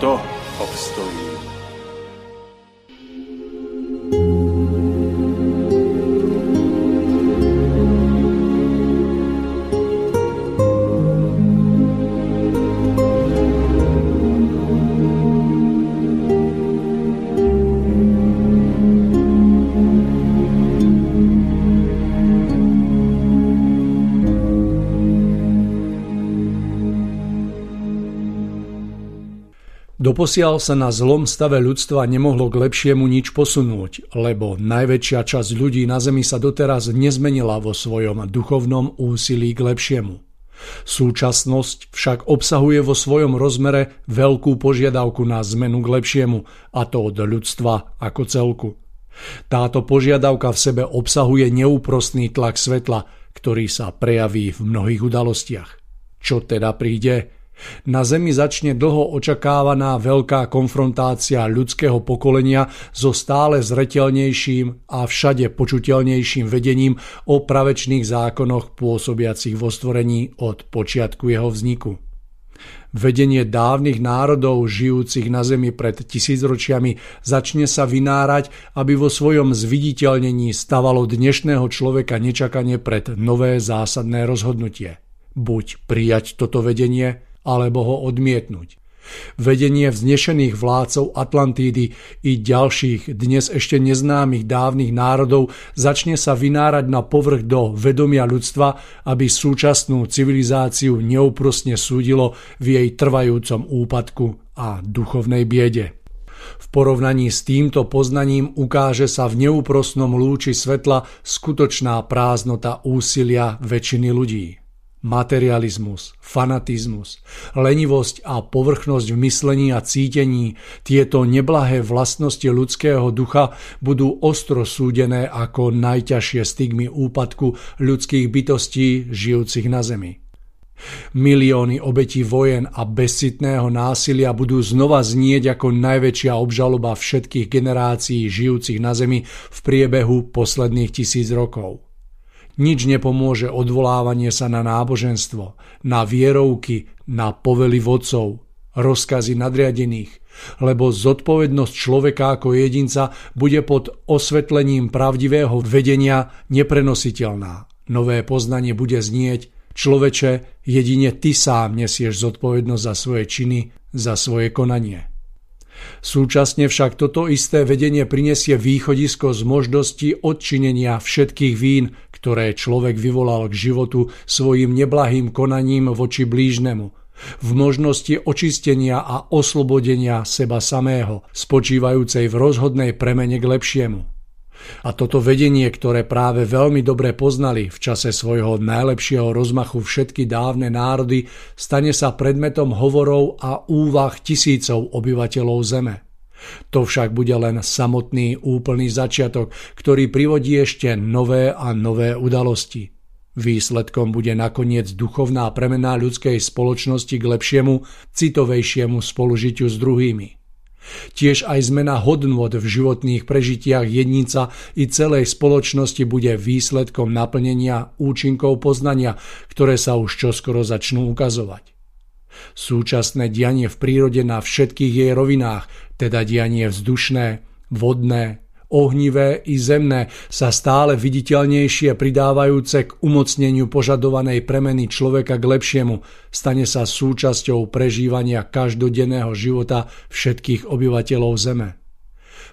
とオプストリー Doposiaľ sa na zlom stave ľudstva nemohlo k lepšiemu nič posunúť, lebo najväčšia časť ľudí na Zemi sa doteraz nezmenila vo svojom duchovnom úsilí k lepšiemu. Súčasnosť však obsahuje vo svojom rozmere veľkú požiadavku na zmenu k lepšiemu, a to od ľudstva ako celku. Táto požiadavka v sebe obsahuje neúprostný tlak svetla, ktorý sa prejaví v mnohých udalostiach. Čo teda príde? Na Zemi začne dlho očakávaná veľká konfrontácia ľudského pokolenia so stále zretelnejším a všade počuteľnejším vedením o pravečných zákonoch pôsobiacich vo stvorení od počiatku jeho vzniku. Vedenie dávnych národov žijúcich na Zemi pred tisícročiami začne sa vynárať, aby vo svojom zviditeľnení stavalo dnešného človeka nečakane pred nové zásadné rozhodnutie. Buď prijať toto vedenie, alebo ho odmietnúť. Vedenie vznešených vládcov Atlantídy i ďalších dnes ešte neznámych dávnych národov začne sa vynárať na povrch do vedomia ľudstva, aby súčasnú civilizáciu neúprosne súdilo v jej trvajúcom úpadku a duchovnej biede. V porovnaní s týmto poznaním ukáže sa v neúprosnom lúči svetla skutočná prázdnota úsilia väčšiny ľudí. Materializmus, fanatizmus, lenivosť a povrchnosť v myslení a cítení, tieto neblahé vlastnosti ľudského ducha budú ostro súdené ako najťažšie stigmy úpadku ľudských bytostí žijúcich na Zemi. Milióny obetí vojen a bezcitného násilia budú znova znieť ako najväčšia obžaloba všetkých generácií žijúcich na Zemi v priebehu posledných tisíc rokov. Nič nepomôže odvolávanie sa na náboženstvo, na vierovky, na povely vodcov, rozkazy nadriadených, lebo zodpovednosť človeka ako jedinca bude pod osvetlením pravdivého vedenia neprenositeľná. Nové poznanie bude znieť, človeče, jedine ty sám nesieš zodpovednosť za svoje činy, za svoje konanie. Súčasne však toto isté vedenie prinesie východisko z možnosti odčinenia všetkých vín, ktoré človek vyvolal k životu svojim neblahým konaním voči blížnemu, v možnosti očistenia a oslobodenia seba samého, spočívajúcej v rozhodnej premene k lepšiemu. A toto vedenie, ktoré práve veľmi dobre poznali v čase svojho najlepšieho rozmachu všetky dávne národy, stane sa predmetom hovorov a úvah tisícov obyvateľov Zeme. To však bude len samotný úplný začiatok, ktorý privodí ešte nové a nové udalosti. Výsledkom bude nakoniec duchovná premena ľudskej spoločnosti k lepšiemu, citovejšiemu spolužitiu s druhými. Tiež aj zmena hodnôt v životných prežitiach jednica i celej spoločnosti bude výsledkom naplnenia účinkov poznania, ktoré sa už čoskoro začnú ukazovať. Súčasné dianie v prírode na všetkých jej rovinách, teda dianie vzdušné, vodné, ohnivé i zemné sa stále viditeľnejšie pridávajúce k umocneniu požadovanej premeny človeka k lepšiemu, stane sa súčasťou prežívania každodenného života všetkých obyvateľov Zeme.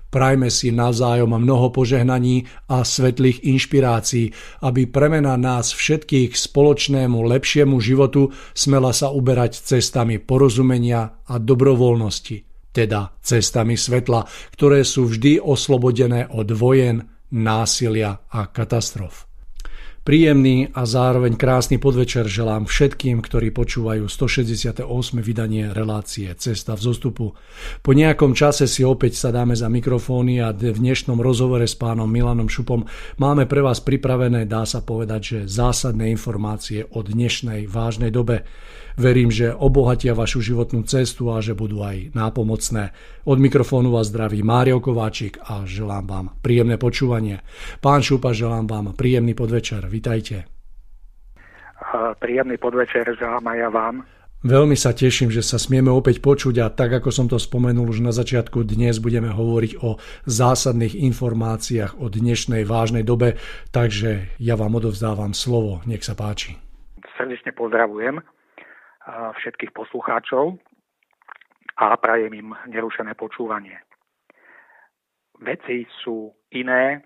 Prajme si navzájom mnoho požehnaní a svetlých inšpirácií, aby premena nás všetkých spoločnému lepšiemu životu smela sa uberať cestami porozumenia a dobrovoľnosti, teda cestami svetla, ktoré sú vždy oslobodené od vojen, násilia a katastrof. Príjemný a zároveň krásny podvečer želám všetkým, ktorí počúvajú 168. vydanie relácie Cesta v zostupu. Po nejakom čase si opäť sadáme za mikrofóny a v dnešnom rozhovore s pánom Milanom Šupom máme pre vás pripravené, dá sa povedať, že zásadné informácie o dnešnej vážnej dobe. Verím, že obohatia vašu životnú cestu a že budú aj nápomocné. Od mikrofónu vás zdraví Mário Kováčik a želám vám príjemné počúvanie. Pán Šupa, želám vám príjemný podvečer. Vitajte. Príjemný podvečer želám aj ja vám. Veľmi sa teším, že sa smieme opäť počuť a tak, ako som to spomenul už na začiatku, dnes budeme hovoriť o zásadných informáciách o dnešnej vážnej dobe, takže ja vám odovzdávam slovo. Nech sa páči. Srdečne pozdravujem všetkých poslucháčov a prajem im nerušené počúvanie. Veci sú iné,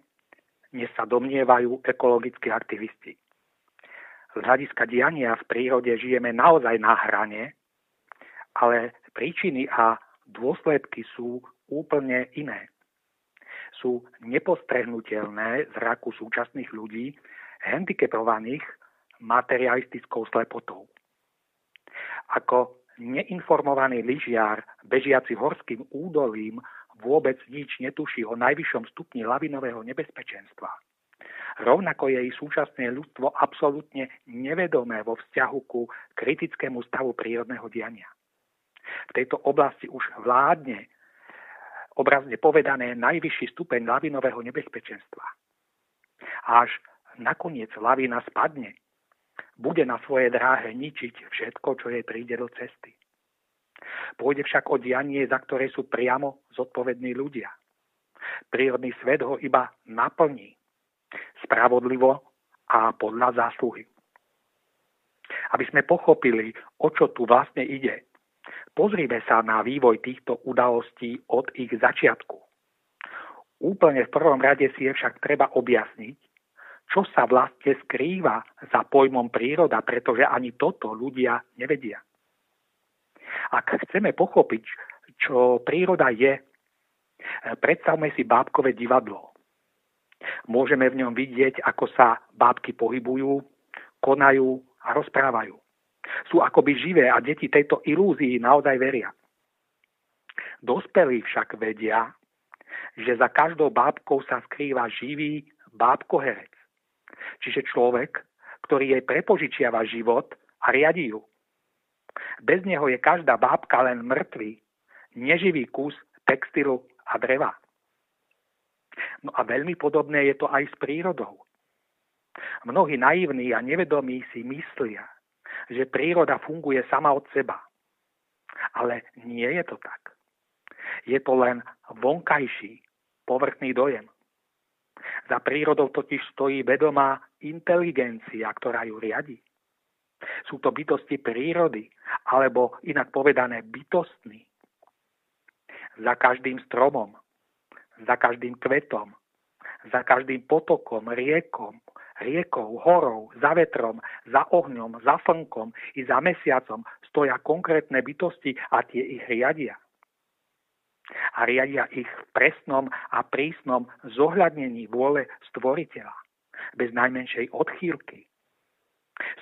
než sa domnievajú ekologickí aktivisti. Z hľadiska diania v prírode žijeme naozaj na hrane, ale príčiny a dôsledky sú úplne iné. Sú nepostrehnutelné zraku súčasných ľudí, handicapovaných materialistickou slepotou. Ako neinformovaný lyžiar bežiaci horským údolím vôbec nič netuší o najvyššom stupni lavinového nebezpečenstva. Rovnako je i súčasné ľudstvo absolútne nevedomé vo vzťahu ku kritickému stavu prírodného diania. V tejto oblasti už vládne obrazne povedané najvyšší stupeň lavinového nebezpečenstva. Až nakoniec lavina spadne, bude na svojej dráhe ničiť všetko, čo jej príde do cesty. Pôjde však o dianie, za ktoré sú priamo zodpovední ľudia. Prírodný svet ho iba naplní. Spravodlivo a podľa zásluhy. Aby sme pochopili, o čo tu vlastne ide, pozrime sa na vývoj týchto udalostí od ich začiatku. Úplne v prvom rade si je však treba objasniť, čo sa vlastne skrýva za pojmom príroda, pretože ani toto ľudia nevedia. Ak chceme pochopiť, čo príroda je, predstavme si bábkové divadlo. Môžeme v ňom vidieť, ako sa bábky pohybujú, konajú a rozprávajú. Sú akoby živé a deti tejto ilúzii naozaj veria. Dospelí však vedia, že za každou bábkou sa skrýva živý bábkoherec. Čiže človek, ktorý jej prepožičiava život a riadi ju. Bez neho je každá bábka len mŕtvý, neživý kus textilu a dreva. No a veľmi podobné je to aj s prírodou. Mnohí naivní a nevedomí si myslia, že príroda funguje sama od seba. Ale nie je to tak. Je to len vonkajší, povrchný dojem. Za prírodou totiž stojí vedomá inteligencia, ktorá ju riadi. Sú to bytosti prírody, alebo inak povedané bytostní. Za každým stromom, za každým kvetom, za každým potokom, riekom, riekou, horou, za vetrom, za ohňom, za slnkom i za mesiacom stoja konkrétne bytosti a tie ich riadia a riadia ich v presnom a prísnom zohľadnení vôle stvoriteľa, bez najmenšej odchýlky.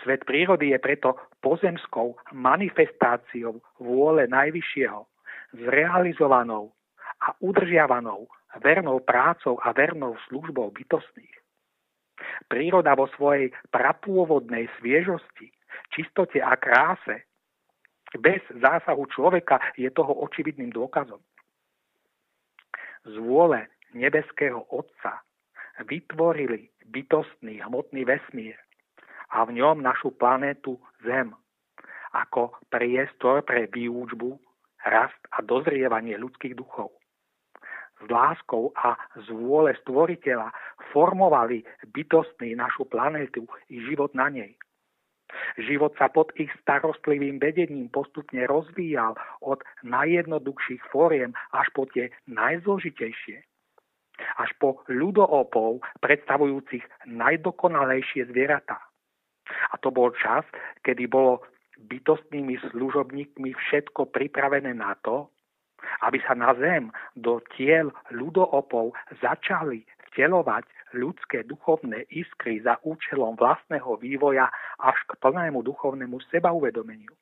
Svet prírody je preto pozemskou manifestáciou vôle Najvyššieho, zrealizovanou a udržiavanou vernou prácou a vernou službou bytostných. Príroda vo svojej prapôvodnej sviežosti, čistote a kráse bez zásahu človeka je toho očividným dôkazom z vôle nebeského Otca vytvorili bytostný hmotný vesmír a v ňom našu planétu Zem ako priestor pre výučbu, rast a dozrievanie ľudských duchov. S láskou a z vôle stvoriteľa formovali bytostný našu planétu i život na nej – Život sa pod ich starostlivým vedením postupne rozvíjal od najjednoduchších fóriem až po tie najzložitejšie. až po ľudoopov predstavujúcich najdokonalejšie zvieratá. A to bol čas, kedy bolo bytostnými služobníkmi všetko pripravené na to, aby sa na zem do tiel ľudoopov začali vtelovať ľudské duchovné iskry za účelom vlastného vývoja až k plnému duchovnému sebauvedomeniu.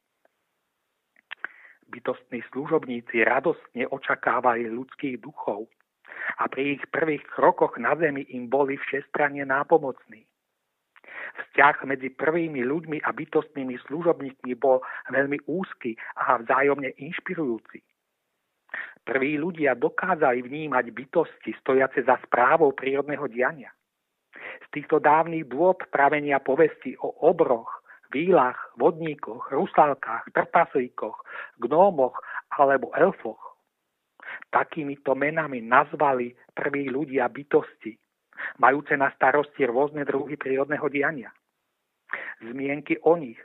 Bytostní služobníci radostne očakávali ľudských duchov a pri ich prvých krokoch na zemi im boli všestranne nápomocní. Vzťah medzi prvými ľuďmi a bytostnými služobníkmi bol veľmi úzky a vzájomne inšpirujúci. Prví ľudia dokázali vnímať bytosti stojace za správou prírodného diania. Z týchto dávnych dôb pravenia povesti o obroch, výlach, vodníkoch, rusálkach, trpaslíkoch, gnómoch alebo elfoch. Takýmito menami nazvali prví ľudia bytosti, majúce na starosti rôzne druhy prírodného diania. Zmienky o nich,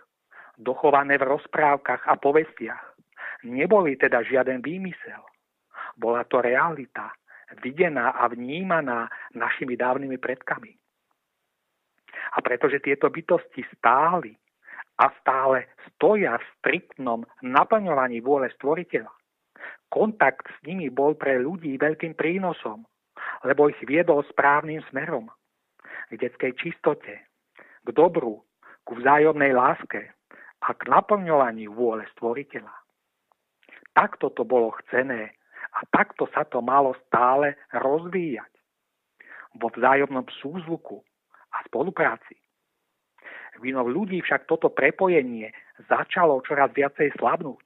dochované v rozprávkach a povestiach, neboli teda žiaden výmysel. Bola to realita, videná a vnímaná našimi dávnymi predkami. A pretože tieto bytosti stáli a stále stoja v striktnom naplňovaní vôle stvoriteľa, kontakt s nimi bol pre ľudí veľkým prínosom, lebo ich viedol správnym smerom k detskej čistote, k dobru, ku vzájomnej láske a k naplňovaniu vôle stvoriteľa. Takto to bolo chcené a takto sa to malo stále rozvíjať vo vzájomnom súzvuku a spolupráci. Vinou ľudí však toto prepojenie začalo čoraz viacej slabnúť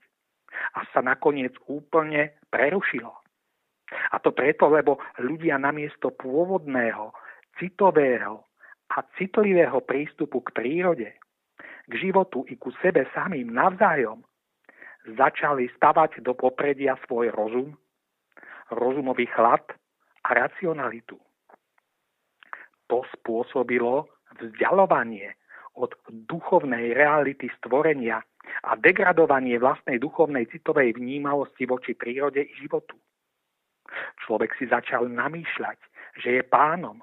a sa nakoniec úplne prerušilo. A to preto, lebo ľudia namiesto pôvodného, citového a citlivého prístupu k prírode, k životu i ku sebe samým navzájom, začali stavať do popredia svoj rozum rozumový chlad a racionalitu. To spôsobilo vzdialovanie od duchovnej reality stvorenia a degradovanie vlastnej duchovnej citovej vnímavosti voči prírode i životu. Človek si začal namýšľať, že je pánom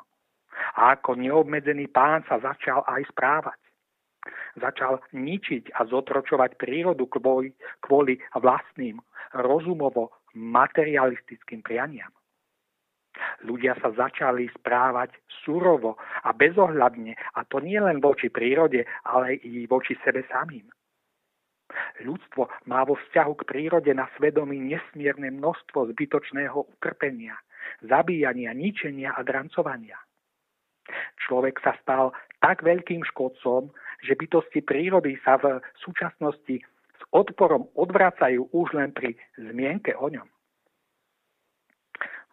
a ako neobmedzený pán sa začal aj správať. Začal ničiť a zotročovať prírodu kvôli, kvôli vlastným rozumovo materialistickým prianiam. Ľudia sa začali správať surovo a bezohľadne, a to nie len voči prírode, ale i voči sebe samým. Ľudstvo má vo vzťahu k prírode na svedomí nesmierne množstvo zbytočného utrpenia, zabíjania, ničenia a drancovania. Človek sa stal tak veľkým škodcom, že bytosti prírody sa v súčasnosti odporom odvracajú už len pri zmienke o ňom.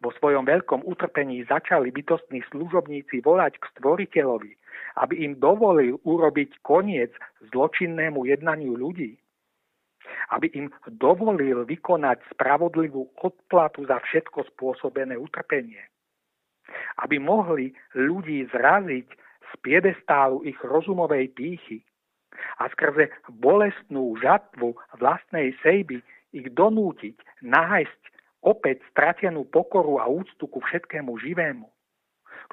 Vo svojom veľkom utrpení začali bytostní služobníci volať k stvoriteľovi, aby im dovolil urobiť koniec zločinnému jednaniu ľudí. Aby im dovolil vykonať spravodlivú odplatu za všetko spôsobené utrpenie. Aby mohli ľudí zraziť z piedestálu ich rozumovej pýchy a skrze bolestnú žatvu vlastnej sejby ich donútiť nájsť opäť stratenú pokoru a úctu ku všetkému živému,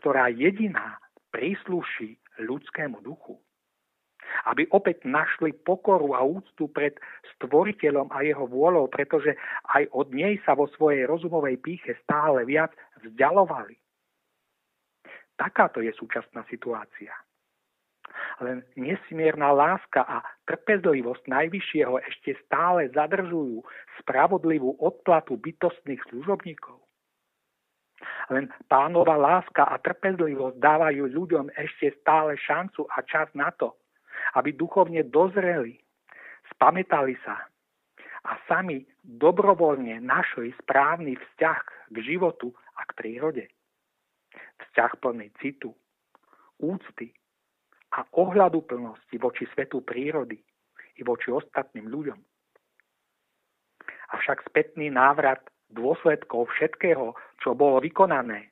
ktorá jediná prísluší ľudskému duchu. Aby opäť našli pokoru a úctu pred stvoriteľom a jeho vôľou, pretože aj od nej sa vo svojej rozumovej píche stále viac vzdialovali. Takáto je súčasná situácia. Len nesmierna láska a trpezlivosť Najvyššieho ešte stále zadržujú spravodlivú odplatu bytostných služobníkov. Len pánova láska a trpezlivosť dávajú ľuďom ešte stále šancu a čas na to, aby duchovne dozreli, spametali sa a sami dobrovoľne našli správny vzťah k životu a k prírode. Vzťah plný citu, úcty, a ohľadu plnosti voči svetu prírody i voči ostatným ľuďom. Avšak spätný návrat dôsledkov všetkého, čo bolo vykonané,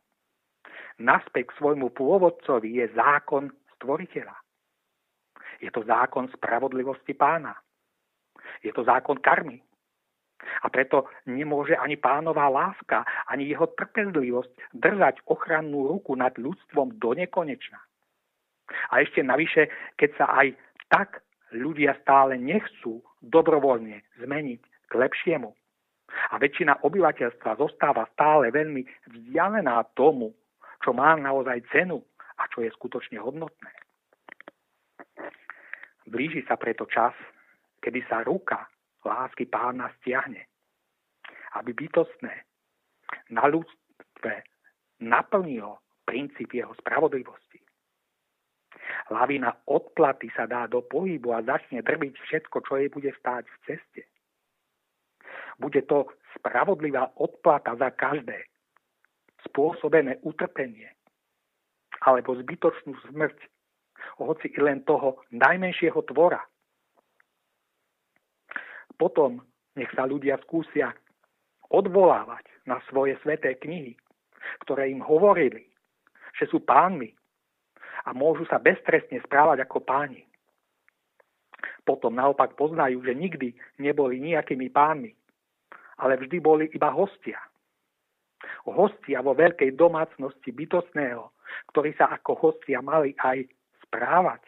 naspäť k svojmu pôvodcovi je zákon stvoriteľa. Je to zákon spravodlivosti pána. Je to zákon karmy. A preto nemôže ani pánová láska, ani jeho trpezlivosť držať ochrannú ruku nad ľudstvom do nekonečna. A ešte navyše, keď sa aj tak ľudia stále nechcú dobrovoľne zmeniť k lepšiemu. A väčšina obyvateľstva zostáva stále veľmi vzdialená tomu, čo má naozaj cenu a čo je skutočne hodnotné. Blíži sa preto čas, kedy sa ruka lásky pána stiahne aby bytostné na ľudstve naplnilo princíp jeho spravodlivosti. Lavina odplaty sa dá do pohybu a začne drbiť všetko, čo jej bude stáť v ceste. Bude to spravodlivá odplata za každé spôsobené utrpenie alebo zbytočnú smrť, hoci i len toho najmenšieho tvora. Potom nech sa ľudia skúsia odvolávať na svoje sveté knihy, ktoré im hovorili, že sú pánmi a môžu sa beztrestne správať ako páni. Potom naopak poznajú, že nikdy neboli nejakými pánmi, ale vždy boli iba hostia. Hostia vo veľkej domácnosti bytostného, ktorí sa ako hostia mali aj správať.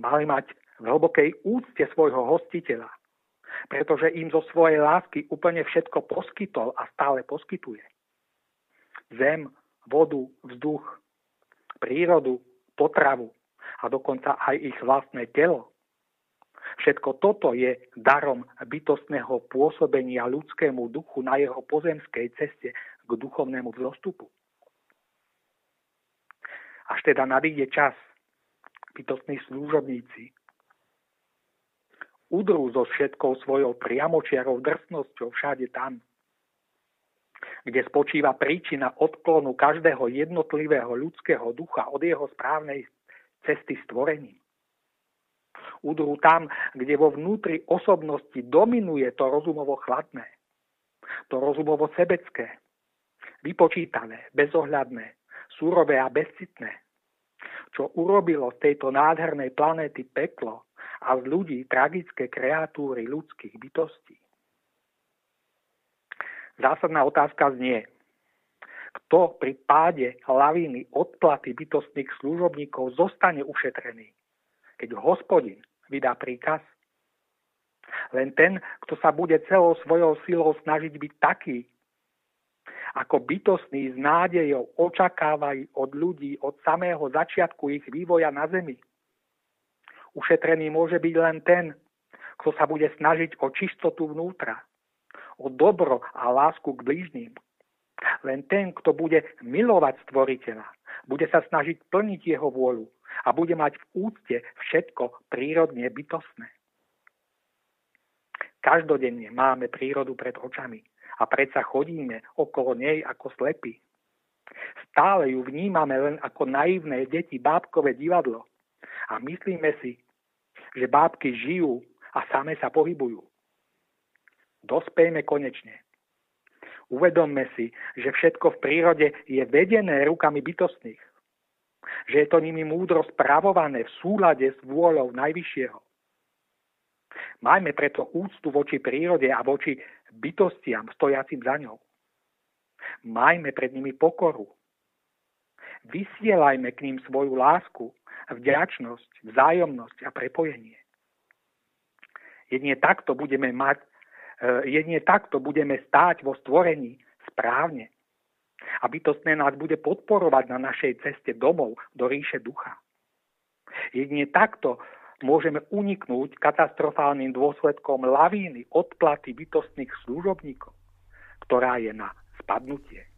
Mali mať v hlbokej úcte svojho hostiteľa pretože im zo svojej lásky úplne všetko poskytol a stále poskytuje. Zem, vodu, vzduch, prírodu, potravu a dokonca aj ich vlastné telo. Všetko toto je darom bytostného pôsobenia ľudskému duchu na jeho pozemskej ceste k duchovnému vzostupu. Až teda nadíde čas, bytostní služobníci udrú so všetkou svojou priamočiarou drsnosťou všade tam, kde spočíva príčina odklonu každého jednotlivého ľudského ducha od jeho správnej cesty stvorením. Udrú tam, kde vo vnútri osobnosti dominuje to rozumovo chladné, to rozumovo sebecké, vypočítané, bezohľadné, súrové a bezcitné, čo urobilo z tejto nádhernej planéty peklo a z ľudí tragické kreatúry ľudských bytostí. Zásadná otázka znie, kto pri páde lavíny odplaty bytostných služobníkov zostane ušetrený, keď hospodin vydá príkaz? Len ten, kto sa bude celou svojou silou snažiť byť taký, ako bytostní s nádejou očakávajú od ľudí od samého začiatku ich vývoja na Zemi – Ušetrený môže byť len ten, kto sa bude snažiť o čistotu vnútra, o dobro a lásku k blížným. Len ten, kto bude milovať stvoriteľa, bude sa snažiť plniť jeho vôľu a bude mať v úcte všetko prírodne bytostné. Každodenne máme prírodu pred očami a predsa chodíme okolo nej ako slepí. Stále ju vnímame len ako naivné deti bábkové divadlo, a myslíme si, že bábky žijú a same sa pohybujú. Dospejme konečne. Uvedomme si, že všetko v prírode je vedené rukami bytostných. Že je to nimi múdro spravované v súlade s vôľou Najvyššieho. Majme preto úctu voči prírode a voči bytostiam stojacim za ňou. Majme pred nimi pokoru. Vysielajme k ním svoju lásku vďačnosť, vzájomnosť a prepojenie. Jedine takto budeme mať, e, jedine takto budeme stáť vo stvorení správne. A bytostné nás bude podporovať na našej ceste domov do ríše ducha. Jedine takto môžeme uniknúť katastrofálnym dôsledkom lavíny odplaty bytostných služobníkov, ktorá je na spadnutie.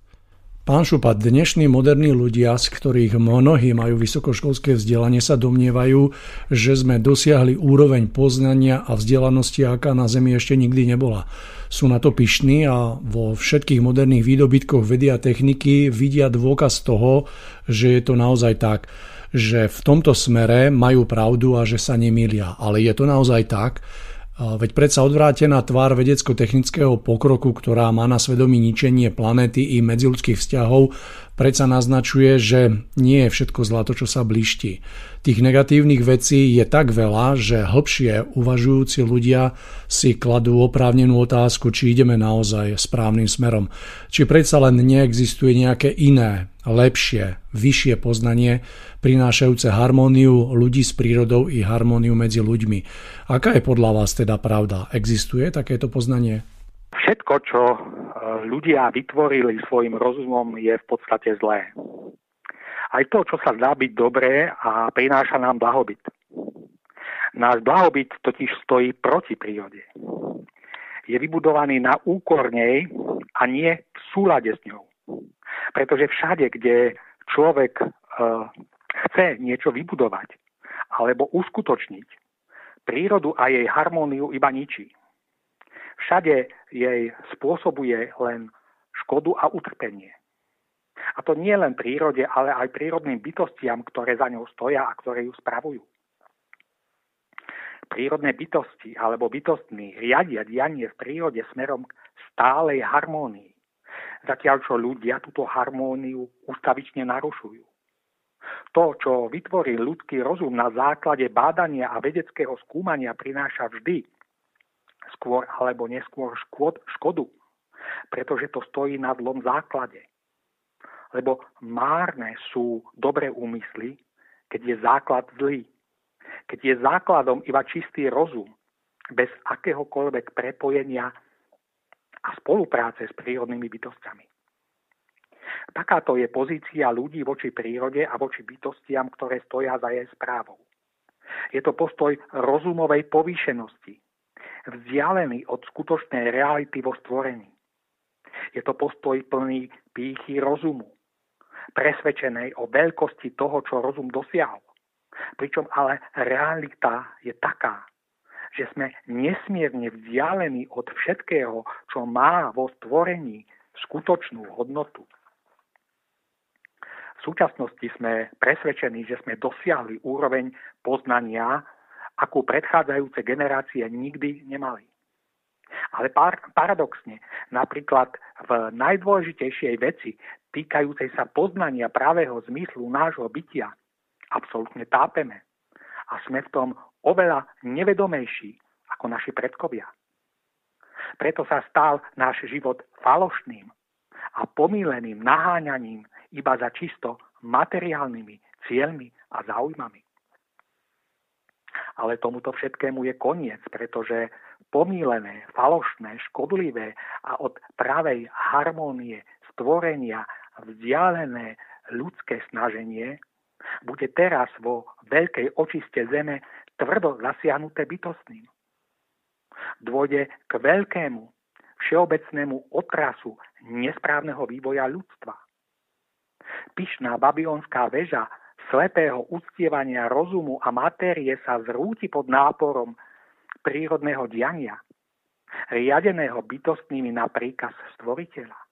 Pán Šupa, dnešní moderní ľudia, z ktorých mnohí majú vysokoškolské vzdelanie, sa domnievajú, že sme dosiahli úroveň poznania a vzdelanosti, aká na Zemi ešte nikdy nebola. Sú na to pyšní a vo všetkých moderných výdobytkoch vedy a techniky vidia dôkaz toho, že je to naozaj tak, že v tomto smere majú pravdu a že sa nemýlia. Ale je to naozaj tak, Veď predsa odvrátená tvár vedecko-technického pokroku, ktorá má na svedomí ničenie planéty i medziludských vzťahov, predsa naznačuje, že nie je všetko zlato, čo sa bliští. Tých negatívnych vecí je tak veľa, že hlbšie uvažujúci ľudia si kladú oprávnenú otázku, či ideme naozaj správnym smerom. Či predsa len neexistuje nejaké iné, lepšie, vyššie poznanie, prinášajúce harmóniu ľudí s prírodou i harmóniu medzi ľuďmi. Aká je podľa vás teda pravda? Existuje takéto poznanie? Všetko, čo e, ľudia vytvorili svojim rozumom, je v podstate zlé aj to, čo sa zdá byť dobré a prináša nám blahobyt. Náš blahobyt totiž stojí proti prírode. Je vybudovaný na úkor nej a nie v súlade s ňou. Pretože všade, kde človek e, chce niečo vybudovať alebo uskutočniť, prírodu a jej harmóniu iba ničí. Všade jej spôsobuje len škodu a utrpenie. A to nie len prírode, ale aj prírodným bytostiam, ktoré za ňou stoja a ktoré ju spravujú. Prírodné bytosti alebo bytostní riadia dianie v prírode smerom k stálej harmónii, zatiaľ čo ľudia túto harmóniu ustavične narušujú. To, čo vytvorí ľudský rozum na základe bádania a vedeckého skúmania, prináša vždy skôr alebo neskôr škod, škodu, pretože to stojí na zlom základe lebo márne sú dobré úmysly, keď je základ zlý. Keď je základom iba čistý rozum, bez akéhokoľvek prepojenia a spolupráce s prírodnými bytostiami. Takáto je pozícia ľudí voči prírode a voči bytostiam, ktoré stoja za jej správou. Je to postoj rozumovej povýšenosti, vzdialený od skutočnej reality vo stvorení. Je to postoj plný pýchy rozumu, presvedčenej o veľkosti toho, čo rozum dosiahol. Pričom ale realita je taká, že sme nesmierne vzdialení od všetkého, čo má vo stvorení skutočnú hodnotu. V súčasnosti sme presvedčení, že sme dosiahli úroveň poznania, akú predchádzajúce generácie nikdy nemali. Ale par- paradoxne, napríklad v najdôležitejšej veci týkajúcej sa poznania pravého zmyslu nášho bytia, absolútne tápeme. A sme v tom oveľa nevedomejší ako naši predkovia. Preto sa stal náš život falošným a pomíleným naháňaním iba za čisto materiálnymi cieľmi a záujmami. Ale tomuto všetkému je koniec, pretože pomílené, falošné, škodlivé a od pravej harmónie stvorenia vzdialené ľudské snaženie bude teraz vo veľkej očiste zeme tvrdo zasiahnuté bytostným. Dôjde k veľkému, všeobecnému otrasu nesprávneho vývoja ľudstva. Pyšná babylonská väža slepého uctievania rozumu a matérie sa zrúti pod náporom prírodného diania, riadeného bytostnými na príkaz stvoriteľa.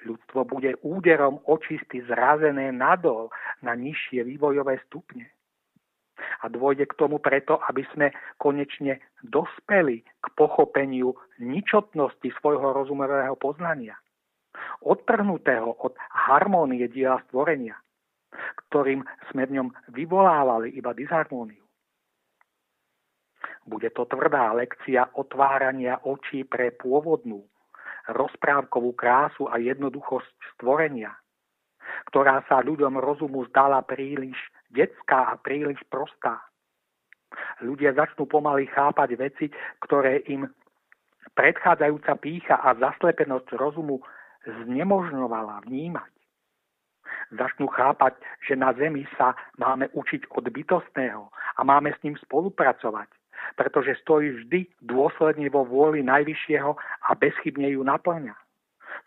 Ľudstvo bude úderom očisty zrazené nadol na nižšie vývojové stupne. A dôjde k tomu preto, aby sme konečne dospeli k pochopeniu ničotnosti svojho rozumového poznania. Odtrhnutého od harmónie diela stvorenia, ktorým sme v ňom vyvolávali iba disharmóniu. Bude to tvrdá lekcia otvárania očí pre pôvodnú, rozprávkovú krásu a jednoduchosť stvorenia, ktorá sa ľuďom rozumu zdala príliš detská a príliš prostá. Ľudia začnú pomaly chápať veci, ktoré im predchádzajúca pícha a zaslepenosť rozumu znemožňovala vnímať. Začnú chápať, že na Zemi sa máme učiť od bytostného a máme s ním spolupracovať pretože stojí vždy dôsledne vo vôli Najvyššieho a bezchybne ju naplňa,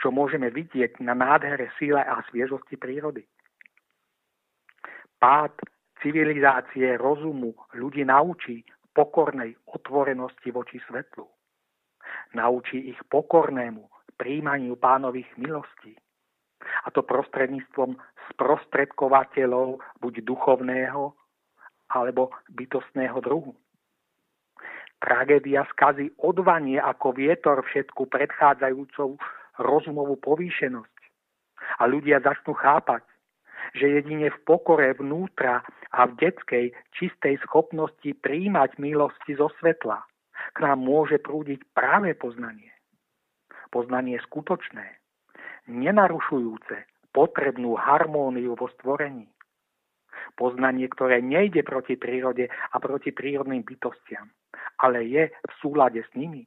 čo môžeme vidieť na nádhere síle a sviežosti prírody. Pád civilizácie rozumu ľudí naučí pokornej otvorenosti voči svetlu. Naučí ich pokornému príjmaniu pánových milostí. A to prostredníctvom sprostredkovateľov buď duchovného alebo bytostného druhu. Tragédia skazí odvanie ako vietor všetku predchádzajúcou rozumovú povýšenosť. A ľudia začnú chápať, že jedine v pokore vnútra a v detskej čistej schopnosti príjmať milosti zo svetla k nám môže prúdiť práve poznanie. Poznanie skutočné, nenarušujúce potrebnú harmóniu vo stvorení. Poznanie, ktoré nejde proti prírode a proti prírodným bytostiam, ale je v súlade s nimi.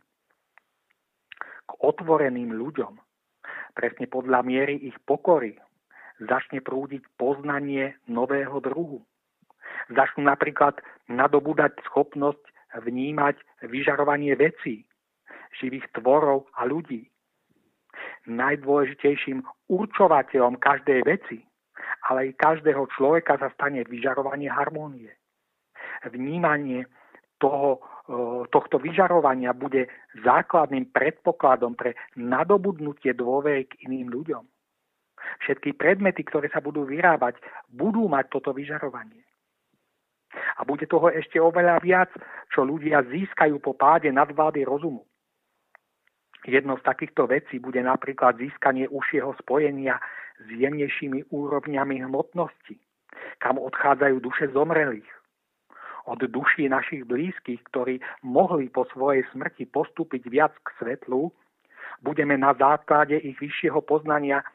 K otvoreným ľuďom, presne podľa miery ich pokory, začne prúdiť poznanie nového druhu. Začnú napríklad nadobúdať schopnosť vnímať vyžarovanie vecí, živých tvorov a ľudí. Najdôležitejším určovateľom každej veci, ale aj každého človeka sa stane vyžarovanie harmónie. Vnímanie toho, e, tohto vyžarovania bude základným predpokladom pre nadobudnutie dôvery k iným ľuďom. Všetky predmety, ktoré sa budú vyrábať, budú mať toto vyžarovanie. A bude toho ešte oveľa viac, čo ľudia získajú po páde nadvlády rozumu. Jednou z takýchto vecí bude napríklad získanie užšieho spojenia s jemnejšími úrovňami hmotnosti, kam odchádzajú duše zomrelých. Od duší našich blízkych, ktorí mohli po svojej smrti postúpiť viac k svetlu, budeme na základe ich vyššieho poznania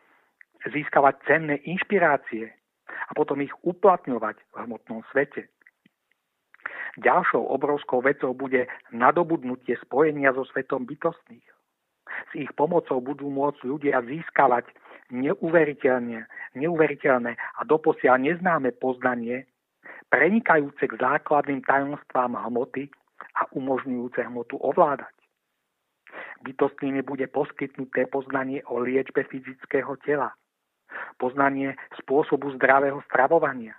získavať cenné inšpirácie a potom ich uplatňovať v hmotnom svete. Ďalšou obrovskou vecou bude nadobudnutie spojenia so svetom bytostných. S ich pomocou budú môcť ľudia získavať neuveriteľne, neuveriteľné a doposiaľ neznáme poznanie, prenikajúce k základným tajomstvám hmoty a umožňujúce hmotu ovládať. Bytostnými bude poskytnuté poznanie o liečbe fyzického tela, poznanie spôsobu zdravého stravovania,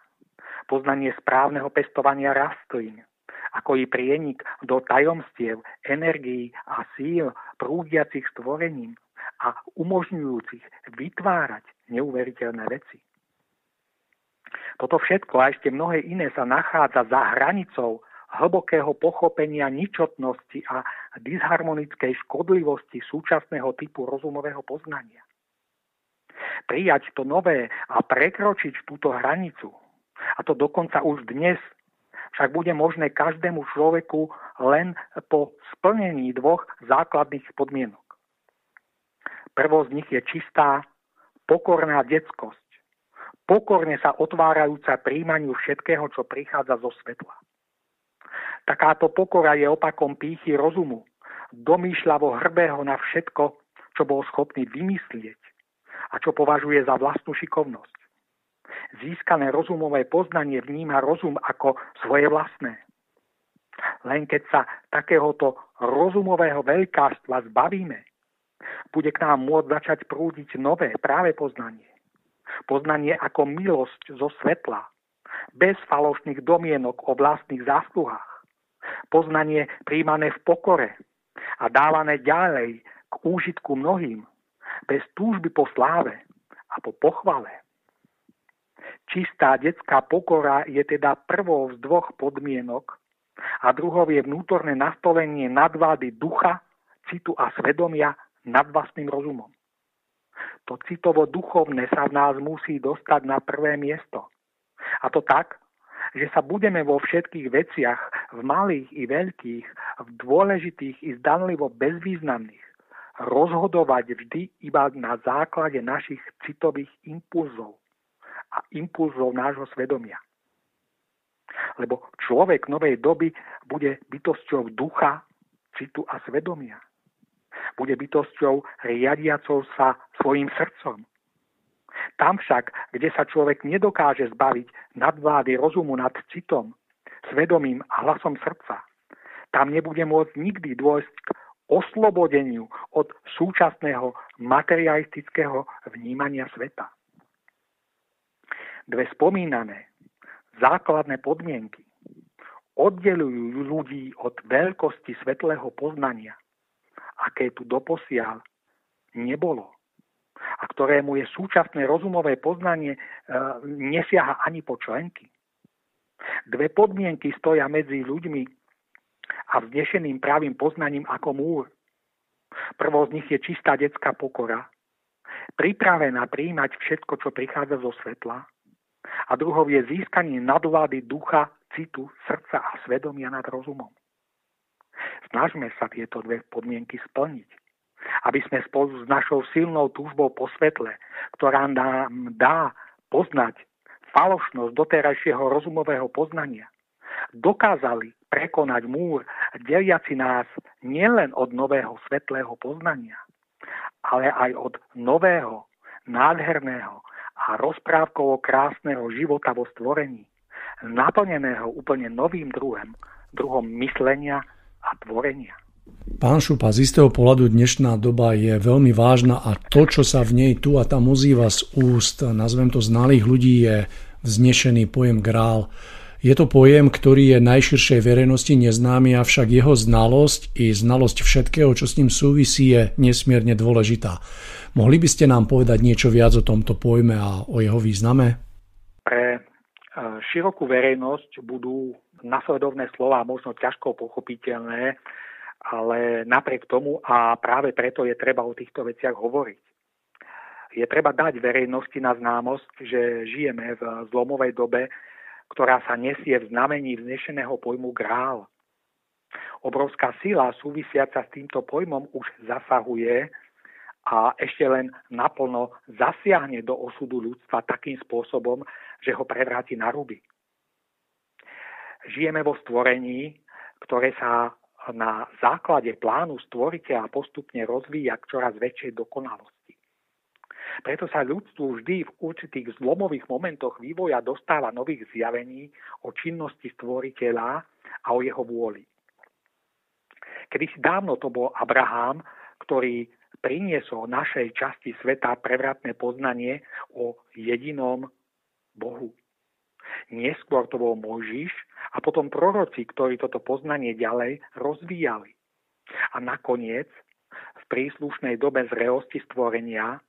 poznanie správneho pestovania rastlín, ako i prienik do tajomstiev, energií a síl prúdiacich stvorením a umožňujúcich vytvárať neuveriteľné veci. Toto všetko a ešte mnohé iné sa nachádza za hranicou hlbokého pochopenia ničotnosti a disharmonickej škodlivosti súčasného typu rozumového poznania. Prijať to nové a prekročiť túto hranicu a to dokonca už dnes však bude možné každému človeku len po splnení dvoch základných podmienok. Prvou z nich je čistá, pokorná detskosť. Pokorne sa otvárajúca príjmaniu všetkého, čo prichádza zo svetla. Takáto pokora je opakom pýchy rozumu, domýšľavo hrbého na všetko, čo bol schopný vymyslieť a čo považuje za vlastnú šikovnosť získané rozumové poznanie vníma rozum ako svoje vlastné. Len keď sa takéhoto rozumového veľkástva zbavíme, bude k nám môcť začať prúdiť nové práve poznanie. Poznanie ako milosť zo svetla, bez falošných domienok o vlastných zásluhách. Poznanie príjmané v pokore a dávané ďalej k úžitku mnohým, bez túžby po sláve a po pochvale. Čistá detská pokora je teda prvou z dvoch podmienok a druhou je vnútorné nastolenie nadvády ducha, citu a svedomia nad vlastným rozumom. To citovo-duchovné sa v nás musí dostať na prvé miesto. A to tak, že sa budeme vo všetkých veciach, v malých i veľkých, v dôležitých i zdanlivo bezvýznamných, rozhodovať vždy iba na základe našich citových impulzov a impulzov nášho svedomia. Lebo človek novej doby bude bytosťou ducha, citu a svedomia. Bude bytosťou riadiacou sa svojim srdcom. Tam však, kde sa človek nedokáže zbaviť nadvlády rozumu nad citom, svedomím a hlasom srdca, tam nebude môcť nikdy dôjsť k oslobodeniu od súčasného materialistického vnímania sveta dve spomínané základné podmienky oddelujú ľudí od veľkosti svetlého poznania, aké tu doposiaľ nebolo a ktorému je súčasné rozumové poznanie e, nesiaha ani po členky. Dve podmienky stoja medzi ľuďmi a vznešeným právým poznaním ako múr. Prvou z nich je čistá detská pokora, pripravená príjmať všetko, čo prichádza zo svetla A druhou je získanie nadvlády ducha, citu, srdca a svedomia nad rozumom. Snažme sa tieto dve podmienky splniť, aby sme spolu s našou silnou túžbou po svetle, ktorá nám dá poznať falošnosť doterajšieho rozumového poznania, dokázali prekonať múr, deliaci nás nielen od nového svetlého poznania, ale aj od nového, nádherného a rozprávkovo krásneho života vo stvorení, naplneného úplne novým druhom, druhom myslenia a tvorenia. Pán Šupa, z istého pohľadu dnešná doba je veľmi vážna a to, čo sa v nej tu a tam ozýva z úst, nazvem to znalých ľudí, je vznešený pojem grál. Je to pojem, ktorý je najširšej verejnosti neznámy, avšak jeho znalosť i znalosť všetkého, čo s ním súvisí, je nesmierne dôležitá. Mohli by ste nám povedať niečo viac o tomto pojme a o jeho význame? Pre e, širokú verejnosť budú nasledovné slova možno ťažko pochopiteľné, ale napriek tomu a práve preto je treba o týchto veciach hovoriť. Je treba dať verejnosti na známosť, že žijeme v zlomovej dobe, ktorá sa nesie v znamení vznešeného pojmu grál. Obrovská sila súvisiaca s týmto pojmom už zasahuje a ešte len naplno zasiahne do osudu ľudstva takým spôsobom, že ho prevráti na ruby. Žijeme vo stvorení, ktoré sa na základe plánu stvoriteľa postupne rozvíja k čoraz väčšej dokonalosti. Preto sa ľudstvu vždy v určitých zlomových momentoch vývoja dostáva nových zjavení o činnosti stvoriteľa a o jeho vôli. Kedy si dávno to bol Abraham, ktorý priniesol našej časti sveta prevratné poznanie o jedinom Bohu. Neskôr to bol Mojžiš a potom proroci, ktorí toto poznanie ďalej rozvíjali. A nakoniec v príslušnej dobe zrelosti stvorenia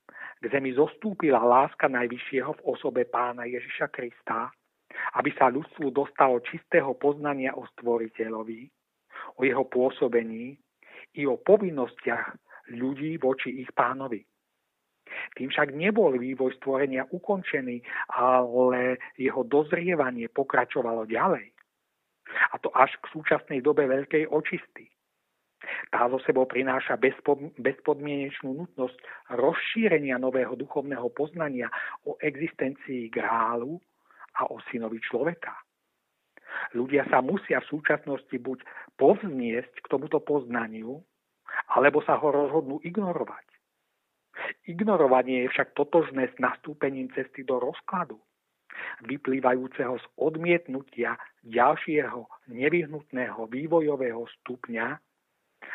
k zemi zostúpila láska Najvyššieho v osobe pána Ježiša Krista, aby sa ľudstvu dostalo čistého poznania o stvoriteľovi, o jeho pôsobení i o povinnostiach ľudí voči ich pánovi. Tým však nebol vývoj stvorenia ukončený, ale jeho dozrievanie pokračovalo ďalej. A to až k súčasnej dobe veľkej očisty. Tá zo sebou prináša bezpodmienečnú nutnosť rozšírenia nového duchovného poznania o existencii grálu a o synovi človeka. Ľudia sa musia v súčasnosti buď povzniesť k tomuto poznaniu, alebo sa ho rozhodnú ignorovať. Ignorovanie je však totožné s nastúpením cesty do rozkladu, vyplývajúceho z odmietnutia ďalšieho nevyhnutného vývojového stupňa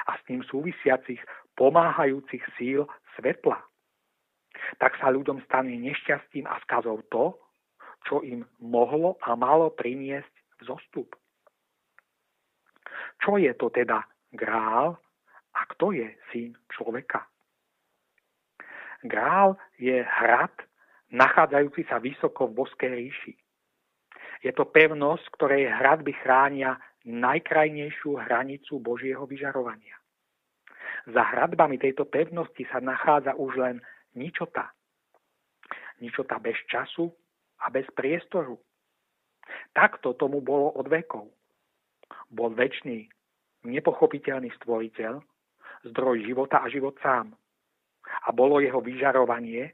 a s ním súvisiacich pomáhajúcich síl svetla. Tak sa ľuďom stane nešťastím a skazou to, čo im mohlo a malo priniesť vzostup. Čo je to teda grál a kto je syn človeka? Grál je hrad, nachádzajúci sa vysoko v boskej ríši. Je to pevnosť, ktorej hradby chránia najkrajnejšiu hranicu Božieho vyžarovania. Za hradbami tejto pevnosti sa nachádza už len ničota. Ničota bez času a bez priestoru. Takto tomu bolo od vekov. Bol väčší, nepochopiteľný stvoriteľ, zdroj života a život sám. A bolo jeho vyžarovanie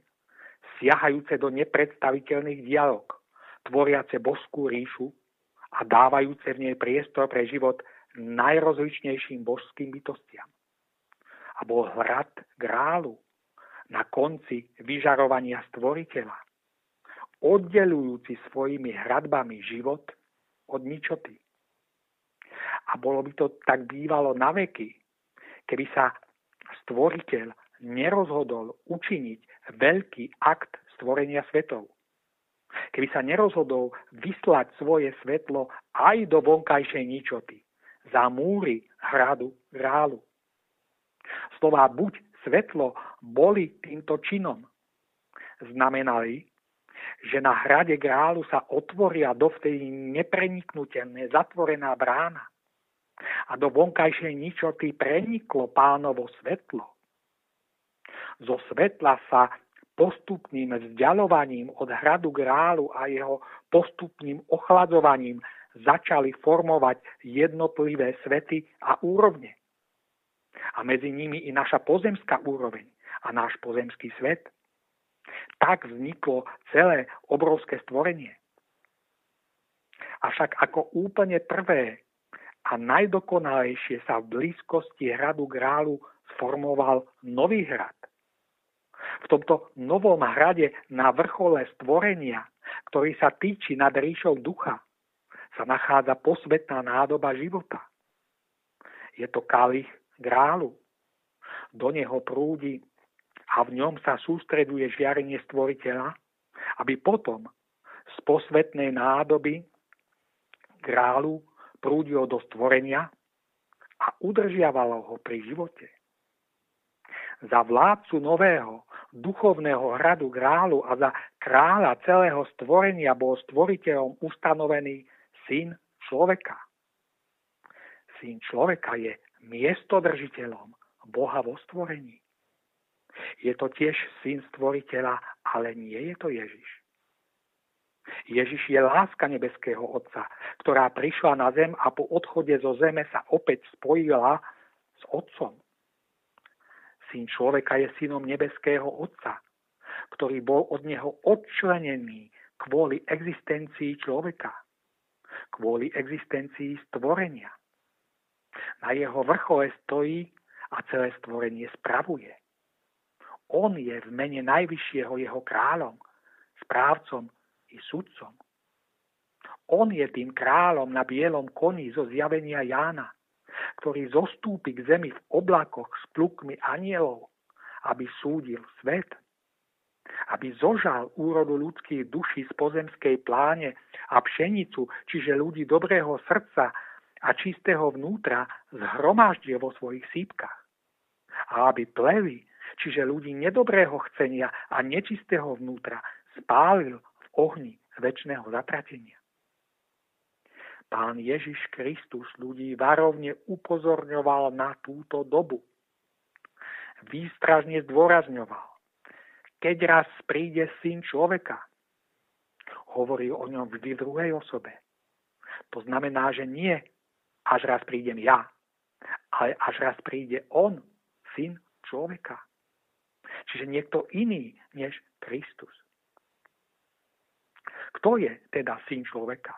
siahajúce do nepredstaviteľných dialog, tvoriace boskú ríšu a dávajúce v nej priestor pre život najrozličnejším božským bytostiam. A bol hrad grálu na konci vyžarovania stvoriteľa, oddelujúci svojimi hradbami život od ničoty. A bolo by to tak bývalo na veky, keby sa stvoriteľ nerozhodol učiniť veľký akt stvorenia svetov keby sa nerozhodol vyslať svoje svetlo aj do vonkajšej ničoty, za múry hradu Grálu. Slová buď svetlo boli týmto činom. Znamenali, že na hrade Grálu sa otvoria dovtedy nepreniknutelné zatvorená brána a do vonkajšej ničoty preniklo pánovo svetlo. Zo svetla sa postupným vzdialovaním od hradu Grálu a jeho postupným ochladzovaním začali formovať jednotlivé svety a úrovne. A medzi nimi i naša pozemská úroveň a náš pozemský svet. Tak vzniklo celé obrovské stvorenie. Avšak ako úplne prvé a najdokonalejšie sa v blízkosti hradu Grálu sformoval nový hrad. V tomto novom hrade na vrchole stvorenia, ktorý sa týči nad ríšou ducha, sa nachádza posvetná nádoba života. Je to kalich Grálu. Do neho prúdi a v ňom sa sústreduje žiarenie stvoriteľa, aby potom z posvetnej nádoby grálu prúdilo do stvorenia a udržiavalo ho pri živote. Za vládcu nového duchovného hradu grálu a za kráľa celého stvorenia bol stvoriteľom ustanovený syn človeka. Syn človeka je miestodržiteľom Boha vo stvorení. Je to tiež syn stvoriteľa, ale nie je to Ježiš. Ježiš je láska nebeského Otca, ktorá prišla na zem a po odchode zo zeme sa opäť spojila s Otcom. Syn človeka je synom nebeského Otca, ktorý bol od neho odčlenený kvôli existencii človeka, kvôli existencii stvorenia. Na jeho vrchole stojí a celé stvorenie spravuje. On je v mene najvyššieho jeho kráľom, správcom i sudcom. On je tým kráľom na bielom koni zo zjavenia Jána, ktorý zostúpi k zemi v oblakoch s plukmi anielov, aby súdil svet, aby zožal úrodu ľudských duší z pozemskej pláne a pšenicu, čiže ľudí dobrého srdca a čistého vnútra, zhromaždil vo svojich sípkach. A aby plevy, čiže ľudí nedobrého chcenia a nečistého vnútra, spálil ohni väčšného zatratenia. Pán Ježiš Kristus ľudí varovne upozorňoval na túto dobu. Výstražne zdôrazňoval, keď raz príde syn človeka, hovorí o ňom vždy v druhej osobe. To znamená, že nie až raz prídem ja, ale až raz príde on, syn človeka. Čiže niekto iný než Kristus. Kto je teda syn človeka?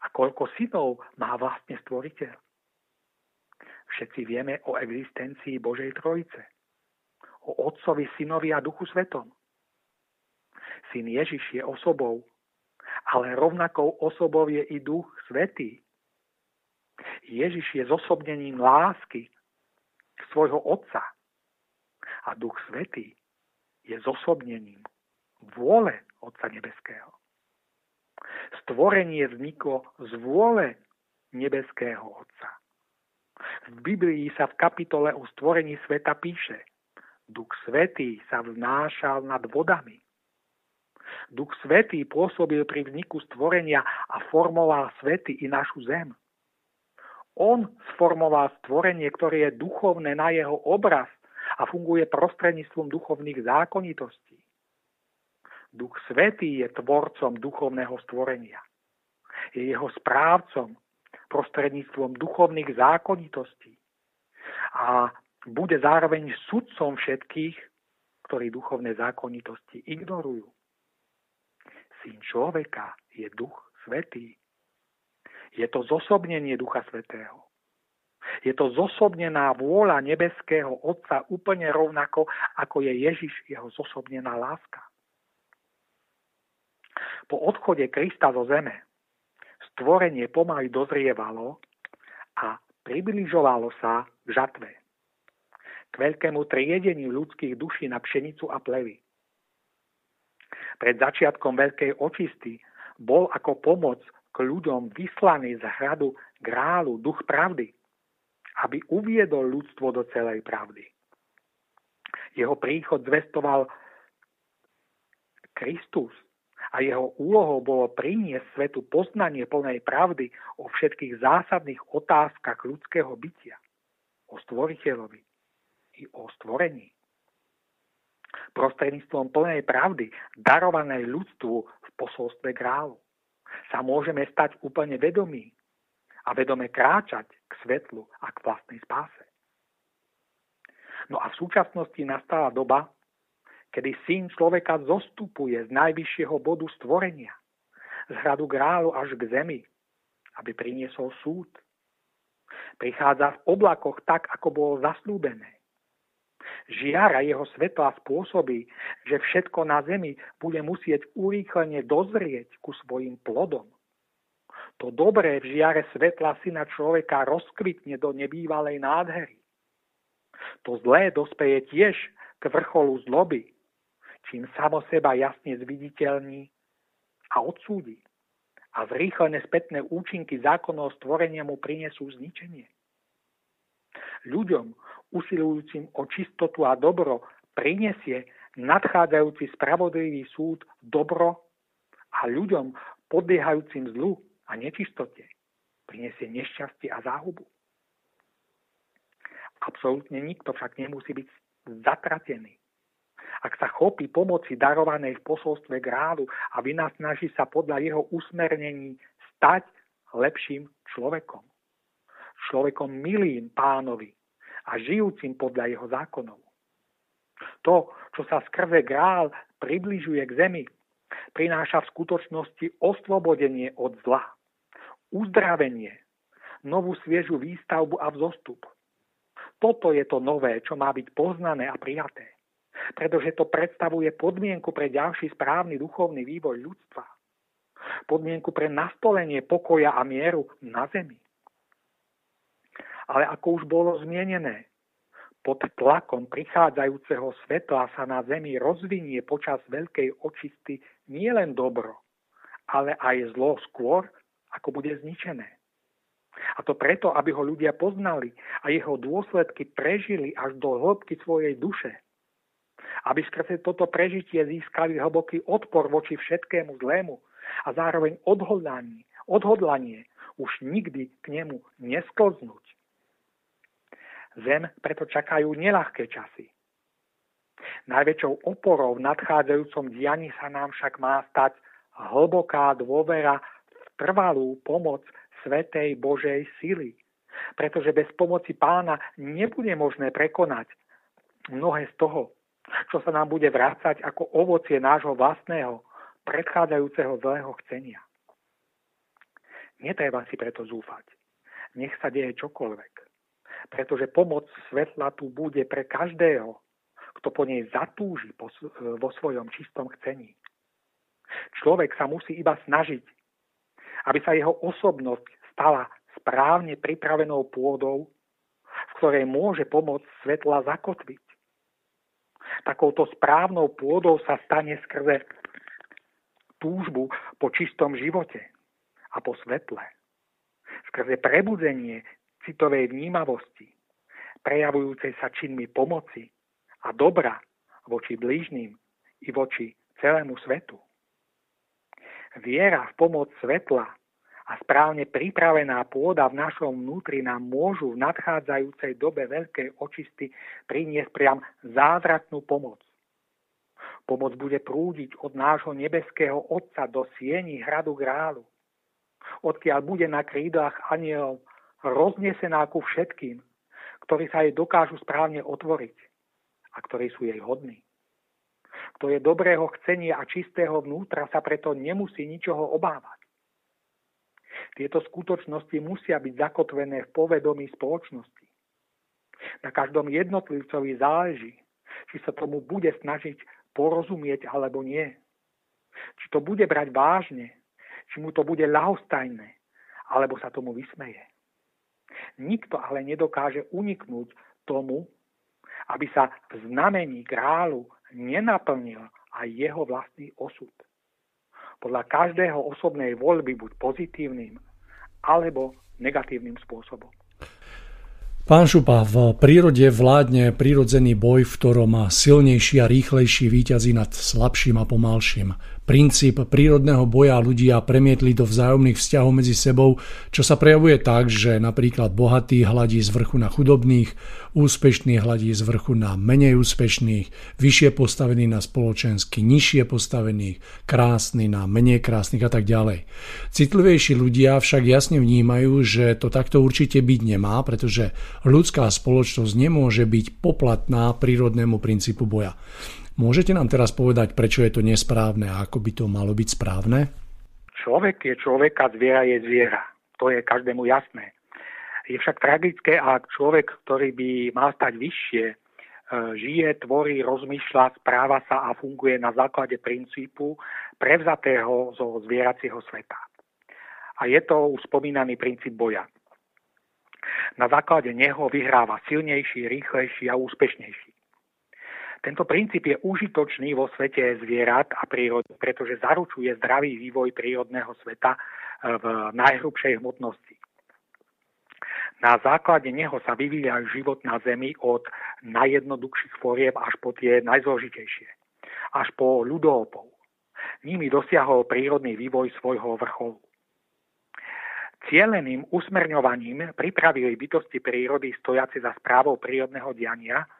A koľko synov má vlastne stvoriteľ? Všetci vieme o existencii Božej Trojice. O Otcovi, Synovi a Duchu Svetom. Syn Ježiš je osobou, ale rovnakou osobou je i Duch Svetý. Ježiš je zosobnením lásky svojho Otca. A Duch Svetý je zosobnením vôle Otca Nebeského. Stvorenie vzniklo z vôle nebeského Otca. V Biblii sa v kapitole o stvorení sveta píše Duch Svetý sa vznášal nad vodami. Duch Svetý pôsobil pri vzniku stvorenia a formoval svety i našu zem. On sformoval stvorenie, ktoré je duchovné na jeho obraz a funguje prostredníctvom duchovných zákonitostí. Duch Svetý je tvorcom duchovného stvorenia. Je jeho správcom prostredníctvom duchovných zákonitostí. A bude zároveň sudcom všetkých, ktorí duchovné zákonitosti ignorujú. Syn človeka je duch svetý. Je to zosobnenie ducha svetého. Je to zosobnená vôľa nebeského Otca úplne rovnako, ako je Ježiš jeho zosobnená láska. Po odchode Krista zo zeme stvorenie pomaly dozrievalo a približovalo sa k žatve, k veľkému triedeniu ľudských duší na pšenicu a plevy. Pred začiatkom veľkej očisty bol ako pomoc k ľuďom vyslaný z hradu grálu duch pravdy, aby uviedol ľudstvo do celej pravdy. Jeho príchod zvestoval Kristus, a jeho úlohou bolo priniesť svetu poznanie plnej pravdy o všetkých zásadných otázkach ľudského bytia, o stvoriteľovi i o stvorení. Prostredníctvom plnej pravdy, darovanej ľudstvu v posolstve grálu, sa môžeme stať úplne vedomí a vedome kráčať k svetlu a k vlastnej spáse. No a v súčasnosti nastala doba, kedy syn človeka zostupuje z najvyššieho bodu stvorenia, z hradu grálu až k zemi, aby priniesol súd. Prichádza v oblakoch tak, ako bolo zaslúbené. Žiara jeho svetla spôsobí, že všetko na zemi bude musieť urýchlene dozrieť ku svojim plodom. To dobré v žiare svetla syna človeka rozkvitne do nebývalej nádhery. To zlé dospeje tiež k vrcholu zloby, čím samo seba jasne zviditeľní a odsúdi. A zrýchlené spätné účinky zákonov stvorenia mu prinesú zničenie. Ľuďom, usilujúcim o čistotu a dobro, prinesie nadchádzajúci spravodlivý súd dobro a ľuďom podliehajúcim zlu a nečistote prinesie nešťastie a záhubu. Absolútne nikto však nemusí byť zatratený ak sa chopí pomoci darovanej v posolstve grádu a vynasnaží sa podľa jeho usmernení stať lepším človekom. Človekom milým pánovi a žijúcim podľa jeho zákonov. To, čo sa skrze grál približuje k zemi, prináša v skutočnosti oslobodenie od zla, uzdravenie, novú sviežu výstavbu a vzostup. Toto je to nové, čo má byť poznané a prijaté pretože to predstavuje podmienku pre ďalší správny duchovný vývoj ľudstva. Podmienku pre nastolenie pokoja a mieru na zemi. Ale ako už bolo zmienené, pod tlakom prichádzajúceho svetla sa na zemi rozvinie počas veľkej očisty nielen dobro, ale aj zlo skôr, ako bude zničené. A to preto, aby ho ľudia poznali a jeho dôsledky prežili až do hĺbky svojej duše aby skrze toto prežitie získali hlboký odpor voči všetkému zlému a zároveň odhodlanie, odhodlanie už nikdy k nemu nesklznúť. Zem preto čakajú nelahké časy. Najväčšou oporou v nadchádzajúcom dianí sa nám však má stať hlboká dôvera v trvalú pomoc Svetej Božej sily, pretože bez pomoci pána nebude možné prekonať mnohé z toho, čo sa nám bude vrácať ako ovocie nášho vlastného, predchádzajúceho zlého chcenia. Netreba si preto zúfať. Nech sa deje čokoľvek. Pretože pomoc svetla tu bude pre každého, kto po nej zatúži vo svojom čistom chcení. Človek sa musí iba snažiť, aby sa jeho osobnosť stala správne pripravenou pôdou, v ktorej môže pomôcť svetla zakotviť takouto správnou pôdou sa stane skrze túžbu po čistom živote a po svetle. Skrze prebudzenie citovej vnímavosti, prejavujúcej sa činmi pomoci a dobra voči blížnym i voči celému svetu. Viera v pomoc svetla a správne pripravená pôda v našom vnútri nám môžu v nadchádzajúcej dobe veľkej očisty priniesť priam zázračnú pomoc. Pomoc bude prúdiť od nášho nebeského Otca do sieni hradu Grálu, odkiaľ bude na krídlach anielov roznesená ku všetkým, ktorí sa jej dokážu správne otvoriť a ktorí sú jej hodní. Kto je dobrého chcenia a čistého vnútra, sa preto nemusí ničoho obávať. Tieto skutočnosti musia byť zakotvené v povedomí spoločnosti. Na každom jednotlivcovi záleží, či sa tomu bude snažiť porozumieť alebo nie. Či to bude brať vážne, či mu to bude ľahostajné, alebo sa tomu vysmeje. Nikto ale nedokáže uniknúť tomu, aby sa v znamení kráľu nenaplnil aj jeho vlastný osud podľa každého osobnej voľby buď pozitívnym alebo negatívnym spôsobom. Pán Šupa, v prírode vládne prírodzený boj, v ktorom silnejší a rýchlejší výťazí nad slabším a pomalším. Princíp prírodného boja ľudia premietli do vzájomných vzťahov medzi sebou, čo sa prejavuje tak, že napríklad bohatý hladí z vrchu na chudobných, úspešný hladí z vrchu na menej úspešných, vyššie postavený na spoločensky nižšie postavených, krásny na menej krásnych a tak ďalej. Citlivejší ľudia však jasne vnímajú, že to takto určite byť nemá, pretože ľudská spoločnosť nemôže byť poplatná prírodnému princípu boja. Môžete nám teraz povedať, prečo je to nesprávne a ako by to malo byť správne? Človek je človek a zviera je zviera. To je každému jasné. Je však tragické, ak človek, ktorý by mal stať vyššie, e, žije, tvorí, rozmýšľa, správa sa a funguje na základe princípu prevzatého zo zvieracieho sveta. A je to už spomínaný princíp boja. Na základe neho vyhráva silnejší, rýchlejší a úspešnejší. Tento princíp je užitočný vo svete zvierat a prírody, pretože zaručuje zdravý vývoj prírodného sveta e, v najhrubšej hmotnosti. Na základe neho sa vyvíja život na Zemi od najjednoduchších forieb až po tie najzložitejšie, až po ľudoopov. Nimi dosiahol prírodný vývoj svojho vrcholu. Cieleným usmerňovaním pripravili bytosti prírody stojace za správou prírodného diania –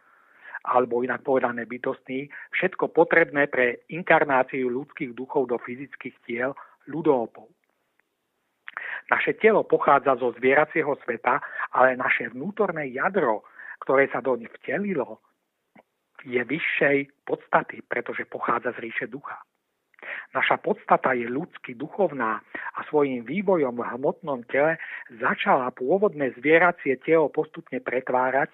alebo inak povedané bytostný, všetko potrebné pre inkarnáciu ľudských duchov do fyzických tiel ľudópov. Naše telo pochádza zo zvieracieho sveta, ale naše vnútorné jadro, ktoré sa doň vtelilo, je vyššej podstaty, pretože pochádza z ríše ducha. Naša podstata je ľudsky duchovná a svojim vývojom v hmotnom tele začala pôvodné zvieracie telo postupne pretvárať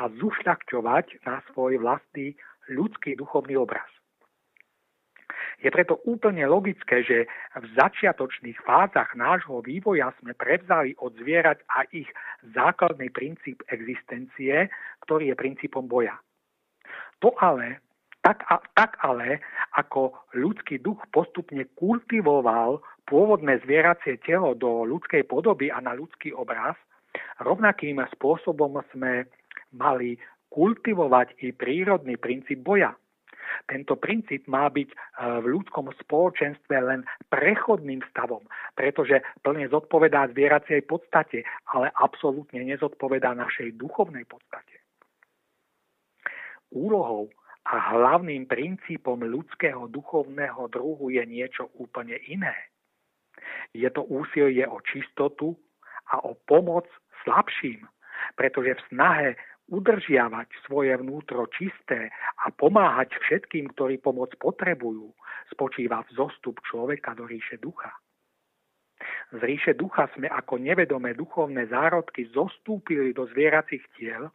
a zušľakťovať na svoj vlastný ľudský duchovný obraz. Je preto úplne logické, že v začiatočných fázach nášho vývoja sme prevzali od zvierat a ich základný princíp existencie, ktorý je princípom boja. To ale, tak, a, tak ale, ako ľudský duch postupne kultivoval pôvodné zvieracie telo do ľudskej podoby a na ľudský obraz, rovnakým spôsobom sme mali kultivovať i prírodný princíp boja. Tento princíp má byť e, v ľudskom spoločenstve len prechodným stavom, pretože plne zodpovedá zvieracej podstate, ale absolútne nezodpovedá našej duchovnej podstate. Úlohou a hlavným princípom ľudského duchovného druhu je niečo úplne iné. Je to úsilie o čistotu a o pomoc slabším, pretože v snahe udržiavať svoje vnútro čisté a pomáhať všetkým, ktorí pomoc potrebujú, spočíva v zostup človeka do ríše ducha. Z ríše ducha sme ako nevedomé duchovné zárodky zostúpili do zvieracích tiel,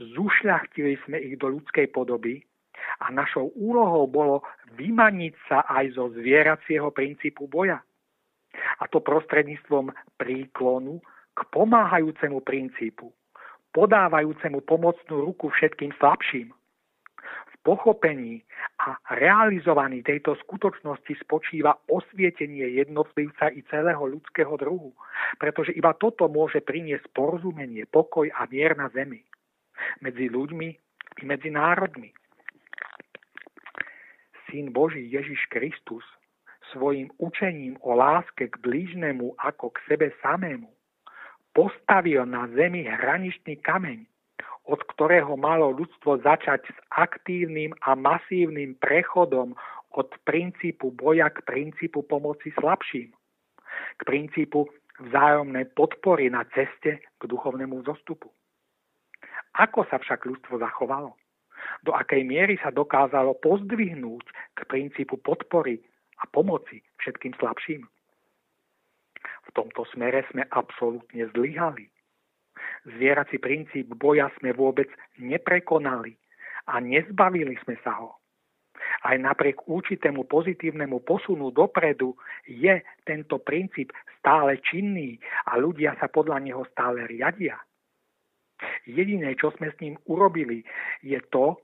zušľachtili sme ich do ľudskej podoby a našou úlohou bolo vymaniť sa aj zo zvieracieho princípu boja. A to prostredníctvom príklonu k pomáhajúcemu princípu, podávajúcemu pomocnú ruku všetkým slabším. V pochopení a realizovaní tejto skutočnosti spočíva osvietenie jednotlivca i celého ľudského druhu, pretože iba toto môže priniesť porozumenie, pokoj a mier na zemi. Medzi ľuďmi i medzi národmi. Syn Boží Ježiš Kristus svojim učením o láske k blížnemu ako k sebe samému postavil na zemi hraničný kameň, od ktorého malo ľudstvo začať s aktívnym a masívnym prechodom od princípu boja k princípu pomoci slabším, k princípu vzájomnej podpory na ceste k duchovnému zostupu. Ako sa však ľudstvo zachovalo? Do akej miery sa dokázalo pozdvihnúť k princípu podpory a pomoci všetkým slabším? V tomto smere sme absolútne zlyhali. Zvierací princíp boja sme vôbec neprekonali a nezbavili sme sa ho. Aj napriek určitému pozitívnemu posunu dopredu je tento princíp stále činný a ľudia sa podľa neho stále riadia. Jediné, čo sme s ním urobili, je to,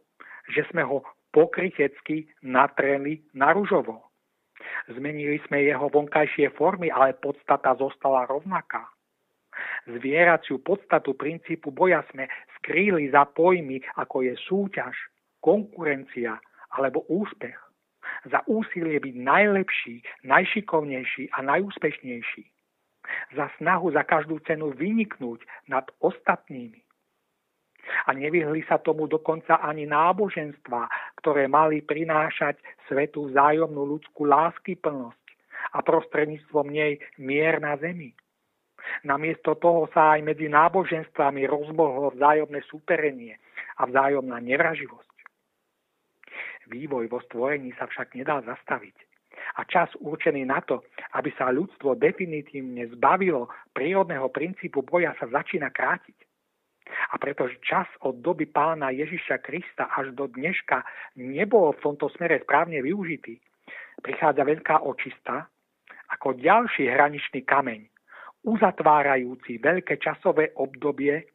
že sme ho pokrytecky natreli na ružovo. Zmenili sme jeho vonkajšie formy, ale podstata zostala rovnaká. Zvieraciu podstatu princípu boja sme skrýli za pojmy, ako je súťaž, konkurencia alebo úspech. za úsilie byť najlepší, najšikovnejší a najúspešnejší, za snahu za každú cenu vyniknúť nad ostatnými. A nevyhli sa tomu dokonca ani náboženstva, ktoré mali prinášať svetu vzájomnú ľudskú lásky plnosť a prostredníctvom nej mier na zemi. Namiesto toho sa aj medzi náboženstvami rozbohlo vzájomné súperenie a vzájomná nevraživosť. Vývoj vo stvorení sa však nedá zastaviť. A čas určený na to, aby sa ľudstvo definitívne zbavilo prírodného princípu boja, sa začína krátiť. A pretože čas od doby pána Ježiša Krista až do dneška nebol v tomto smere správne využitý, prichádza veľká očista ako ďalší hraničný kameň, uzatvárajúci veľké časové obdobie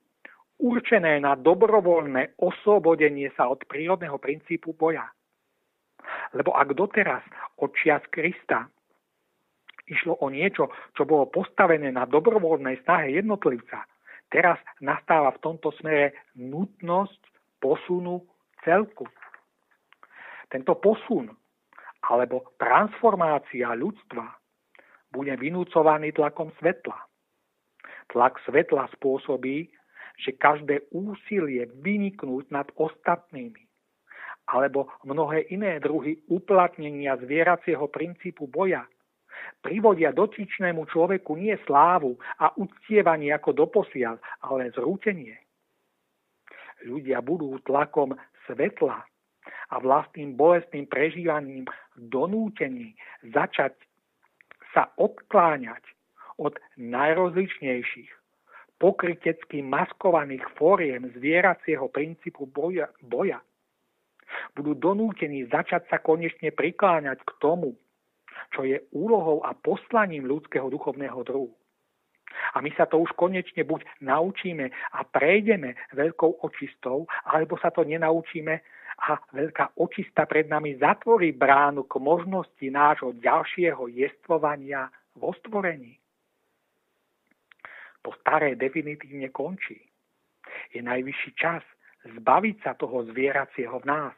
určené na dobrovoľné oslobodenie sa od prírodného princípu boja. Lebo ak doteraz od čias Krista išlo o niečo, čo bolo postavené na dobrovoľnej snahe jednotlivca, teraz nastáva v tomto smere nutnosť posunu celku. Tento posun alebo transformácia ľudstva bude vynúcovaný tlakom svetla. Tlak svetla spôsobí, že každé úsilie vyniknúť nad ostatnými alebo mnohé iné druhy uplatnenia zvieracieho princípu boja privodia dotyčnému človeku nie slávu a uctievanie ako doposiaľ, ale zrútenie. Ľudia budú tlakom svetla a vlastným bolestným prežívaním donútení začať sa odkláňať od najrozličnejších, pokrytecky maskovaných fóriem zvieracieho princípu boja, boja budú donútení začať sa konečne prikláňať k tomu, čo je úlohou a poslaním ľudského duchovného druhu. A my sa to už konečne buď naučíme a prejdeme veľkou očistou, alebo sa to nenaučíme a veľká očista pred nami zatvorí bránu k možnosti nášho ďalšieho jestvovania vo stvorení. To staré definitívne končí. Je najvyšší čas zbaviť sa toho zvieracieho v nás.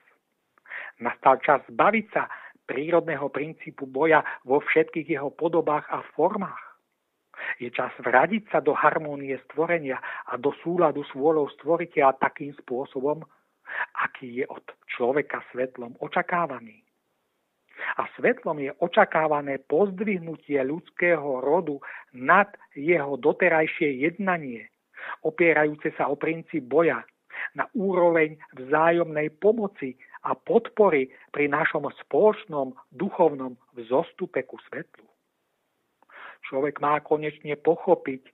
Nastal čas zbaviť sa prírodného princípu boja vo všetkých jeho podobách a formách. Je čas vradiť sa do harmónie stvorenia a do súladu s vôľou stvoriteľa takým spôsobom, aký je od človeka svetlom očakávaný. A svetlom je očakávané pozdvihnutie ľudského rodu nad jeho doterajšie jednanie, opierajúce sa o princíp boja na úroveň vzájomnej pomoci a podpory pri našom spoločnom duchovnom vzostupe ku svetlu. Človek má konečne pochopiť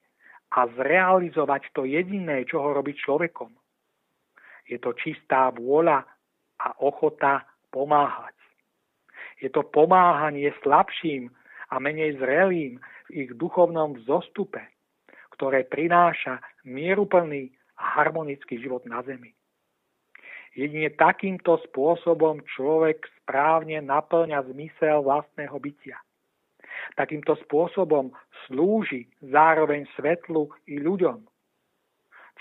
a zrealizovať to jediné, čo ho robí človekom. Je to čistá vôľa a ochota pomáhať. Je to pomáhanie slabším a menej zrelým v ich duchovnom vzostupe, ktoré prináša mieruplný a harmonický život na zemi. Jedine takýmto spôsobom človek správne naplňa zmysel vlastného bytia. Takýmto spôsobom slúži zároveň svetlu i ľuďom.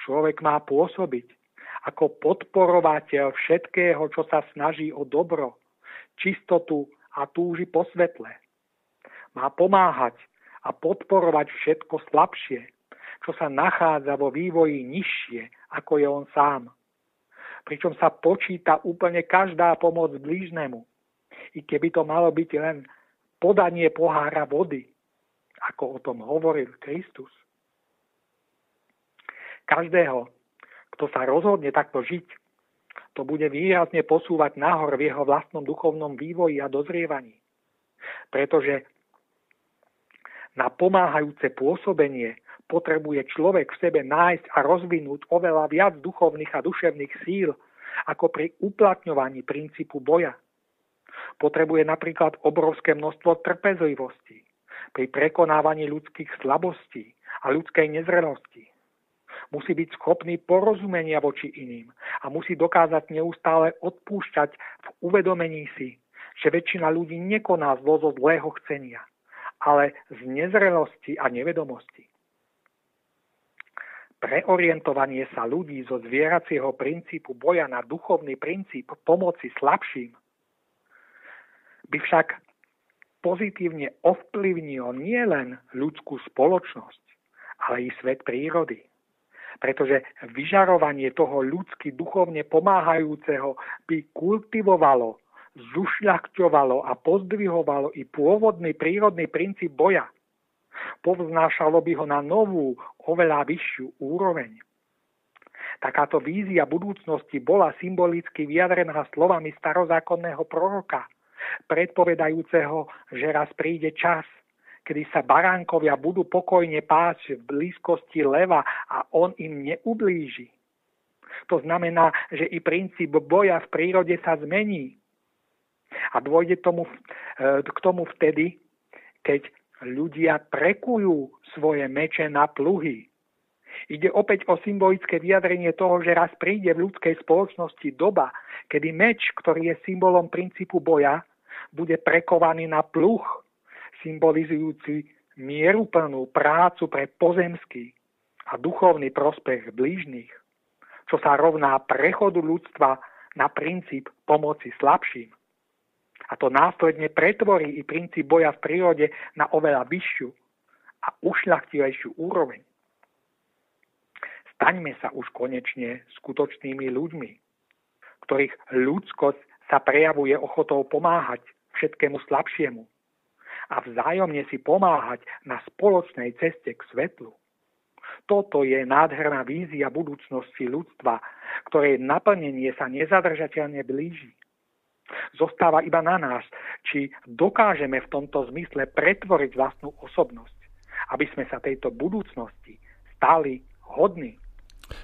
Človek má pôsobiť ako podporovateľ všetkého, čo sa snaží o dobro, čistotu a túži po svetle. Má pomáhať a podporovať všetko slabšie, čo sa nachádza vo vývoji nižšie, ako je on sám pričom sa počíta úplne každá pomoc blížnemu. I keby to malo byť len podanie pohára vody, ako o tom hovoril Kristus. Každého, kto sa rozhodne takto žiť, to bude výrazne posúvať nahor v jeho vlastnom duchovnom vývoji a dozrievaní. Pretože na pomáhajúce pôsobenie potrebuje človek v sebe nájsť a rozvinúť oveľa viac duchovných a duševných síl ako pri uplatňovaní princípu boja. Potrebuje napríklad obrovské množstvo trpezlivosti pri prekonávaní ľudských slabostí a ľudskej nezrelosti. Musí byť schopný porozumenia voči iným a musí dokázať neustále odpúšťať v uvedomení si, že väčšina ľudí nekoná z zo zlého chcenia, ale z nezrelosti a nevedomosti. Preorientovanie sa ľudí zo zvieracieho princípu boja na duchovný princíp pomoci slabším by však pozitívne ovplyvnil nielen ľudskú spoločnosť, ale i svet prírody. Pretože vyžarovanie toho ľudsky duchovne pomáhajúceho by kultivovalo, zušľachťovalo a pozdvihovalo i pôvodný prírodný princíp boja. Povznášalo by ho na novú, oveľa vyššiu úroveň. Takáto vízia budúcnosti bola symbolicky vyjadrená slovami starozákonného proroka, predpovedajúceho, že raz príde čas, kedy sa baránkovia budú pokojne pásť v blízkosti leva a on im neublíži. To znamená, že i princíp boja v prírode sa zmení. A dôjde tomu, e, k tomu vtedy, keď ľudia prekujú svoje meče na pluhy Ide opäť o symbolické vyjadrenie toho, že raz príde v ľudskej spoločnosti doba, kedy meč, ktorý je symbolom princípu boja, bude prekovaný na pluch, symbolizujúci mieruplnú prácu pre pozemský a duchovný prospech blížnych, čo sa rovná prechodu ľudstva na princíp pomoci slabším. A to následne pretvorí i princíp boja v prírode na oveľa vyššiu a ušľachtivejšiu úroveň. Staňme sa už konečne skutočnými ľuďmi, ktorých ľudskosť sa prejavuje ochotou pomáhať všetkému slabšiemu a vzájomne si pomáhať na spoločnej ceste k svetlu. Toto je nádherná vízia budúcnosti ľudstva, ktorej naplnenie sa nezadržateľne blíži. Zostáva iba na nás, či dokážeme v tomto zmysle pretvoriť vlastnú osobnosť, aby sme sa tejto budúcnosti stali hodní.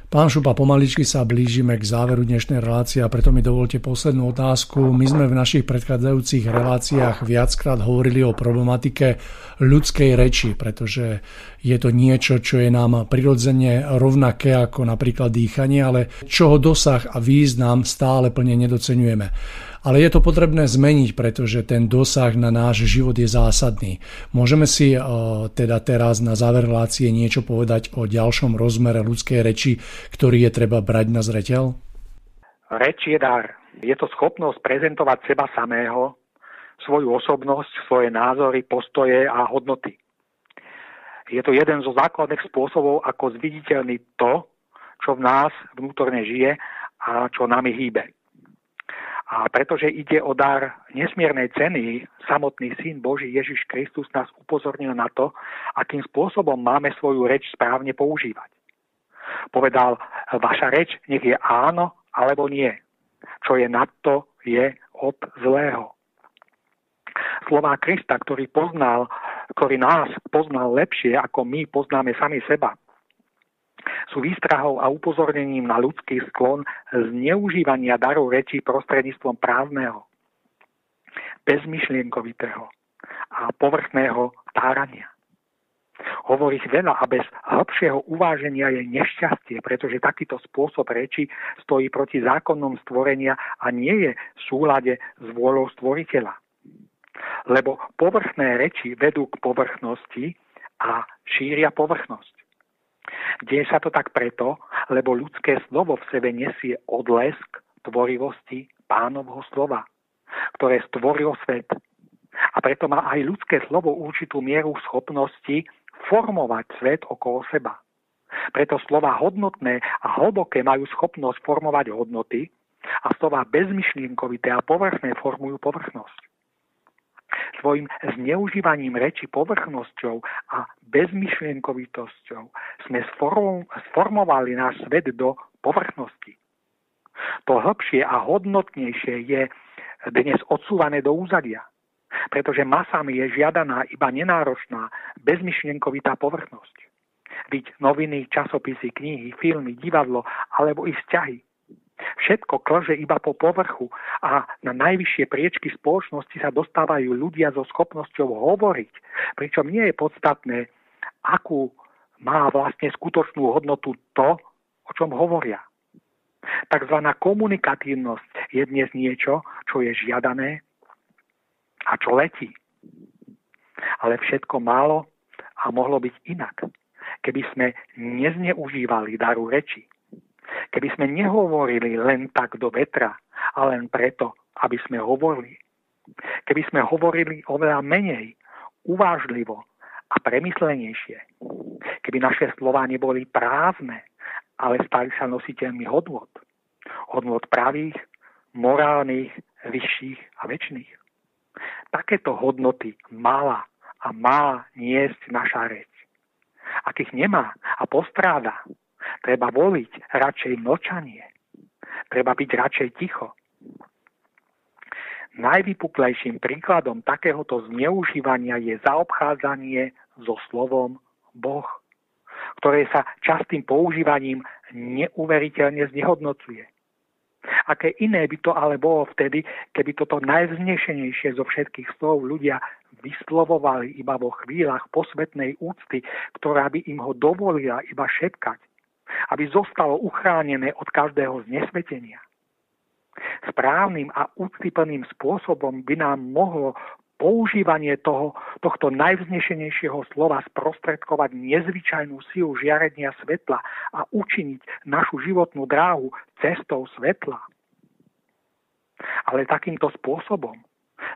Pán Šupa, pomaličky sa blížime k záveru dnešnej relácie a preto mi dovolte poslednú otázku. My sme v našich predchádzajúcich reláciách viackrát hovorili o problematike ľudskej reči, pretože je to niečo, čo je nám prirodzene rovnaké ako napríklad dýchanie, ale čoho dosah a význam stále plne nedocenujeme. Ale je to potrebné zmeniť, pretože ten dosah na náš život je zásadný. Môžeme si uh, teda teraz na záver relácie niečo povedať o ďalšom rozmere ľudskej reči, ktorý je treba brať na zreteľ? Reč je dar. Je to schopnosť prezentovať seba samého, svoju osobnosť, svoje názory, postoje a hodnoty. Je to jeden zo základných spôsobov, ako zviditeľniť to, čo v nás vnútorne žije a čo nami hýbe. A pretože ide o dar nesmiernej ceny, samotný syn Boží Ježiš Kristus nás upozornil na to, akým spôsobom máme svoju reč správne používať. Povedal, vaša reč nech je áno alebo nie. Čo je nad to, je od zlého. Slová Krista, ktorý poznal, ktorý nás poznal lepšie, ako my poznáme sami seba, sú výstrahou a upozornením na ľudský sklon zneužívania darov rečí prostredníctvom prázdneho, bezmyšlienkovitého a povrchného tárania. Hovoriť veľa a bez hĺbšieho uváženia je nešťastie, pretože takýto spôsob reči stojí proti zákonnom stvorenia a nie je v súlade s vôľou stvoriteľa. Lebo povrchné reči vedú k povrchnosti a šíria povrchnosť. Deje sa to tak preto, lebo ľudské slovo v sebe nesie odlesk tvorivosti pánovho slova, ktoré stvorilo svet. A preto má aj ľudské slovo určitú mieru schopnosti formovať svet okolo seba. Preto slova hodnotné a hlboké majú schopnosť formovať hodnoty a slova bezmyšlienkovité a povrchné formujú povrchnosť svojim zneužívaním reči povrchnosťou a bezmyšlienkovitosťou sme sformovali náš svet do povrchnosti. To hĺbšie a hodnotnejšie je dnes odsúvané do úzadia, pretože masami je žiadaná iba nenáročná, bezmyšlienkovitá povrchnosť. Byť noviny, časopisy, knihy, filmy, divadlo alebo i vzťahy Všetko klže iba po povrchu a na najvyššie priečky spoločnosti sa dostávajú ľudia so schopnosťou hovoriť, pričom nie je podstatné, akú má vlastne skutočnú hodnotu to, o čom hovoria. Takzvaná komunikatívnosť je dnes niečo, čo je žiadané a čo letí. Ale všetko málo a mohlo byť inak, keby sme nezneužívali daru reči Keby sme nehovorili len tak do vetra, a len preto, aby sme hovorili, Keby sme hovorili oveľa menej, uvážlivo a premyslenejšie, keby naše slova neboli prázdne, ale stali sa nositeľmi hodnot, hodnot pravých, morálnych, vyšších a väčšných. Takéto hodnoty mala a má niesť naša reč. Ak ich nemá a postráda, treba voliť radšej mlčanie. Treba byť radšej ticho. Najvypuklejším príkladom takéhoto zneužívania je zaobchádzanie so slovom Boh, ktoré sa častým používaním neuveriteľne znehodnocuje. Aké iné by to ale bolo vtedy, keby toto najvznešenejšie zo všetkých slov ľudia vyslovovali iba vo chvíľach posvetnej úcty, ktorá by im ho dovolila iba šepkať, aby zostalo uchránené od každého znesvetenia. Správnym a úctyplným spôsobom by nám mohlo používanie toho, tohto najvznešenejšieho slova sprostredkovať nezvyčajnú silu žiarenia svetla a učiniť našu životnú dráhu cestou svetla. Ale takýmto spôsobom,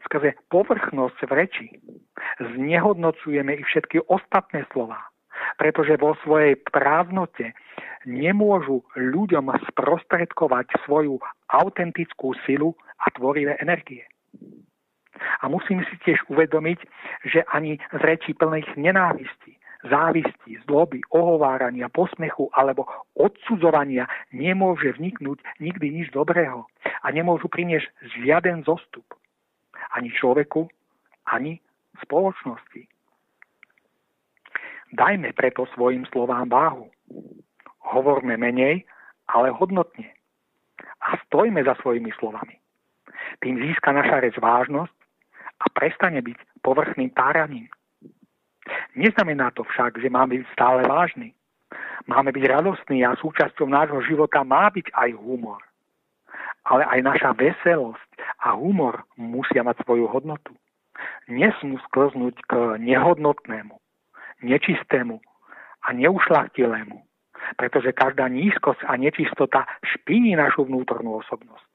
skrze povrchnosť v reči, znehodnocujeme i všetky ostatné slova, pretože vo svojej prázdnote nemôžu ľuďom sprostredkovať svoju autentickú silu a tvorivé energie. A musím si tiež uvedomiť, že ani z rečí plných nenávisti, závisti, zloby, ohovárania, posmechu alebo odsudzovania nemôže vniknúť nikdy nič dobrého a nemôžu priniesť žiaden zostup. Ani človeku, ani spoločnosti. Dajme preto svojim slovám váhu. Hovorme menej, ale hodnotne. A stojme za svojimi slovami. Tým získa naša reč vážnosť a prestane byť povrchným táraním. Neznamená to však, že máme byť stále vážny. Máme byť radostní a súčasťou nášho života má byť aj humor. Ale aj naša veselosť a humor musia mať svoju hodnotu. Nesmú sklznúť k nehodnotnému, nečistému a neušlachtilému, pretože každá nízkosť a nečistota špíni našu vnútornú osobnosť.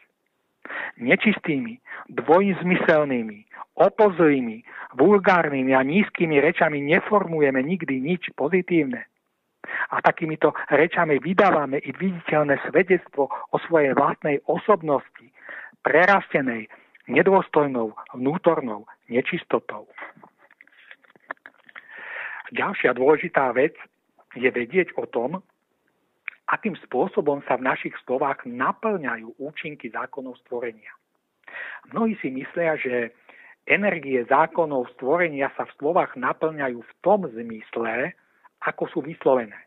Nečistými, dvojzmyselnými, opozlými, vulgárnymi a nízkymi rečami neformujeme nikdy nič pozitívne. A takýmito rečami vydávame i viditeľné svedectvo o svojej vlastnej osobnosti, prerastenej nedôstojnou vnútornou nečistotou. Ďalšia dôležitá vec je vedieť o tom, akým spôsobom sa v našich slovách naplňajú účinky zákonov stvorenia. Mnohí si myslia, že energie zákonov stvorenia sa v slovách naplňajú v tom zmysle, ako sú vyslovené.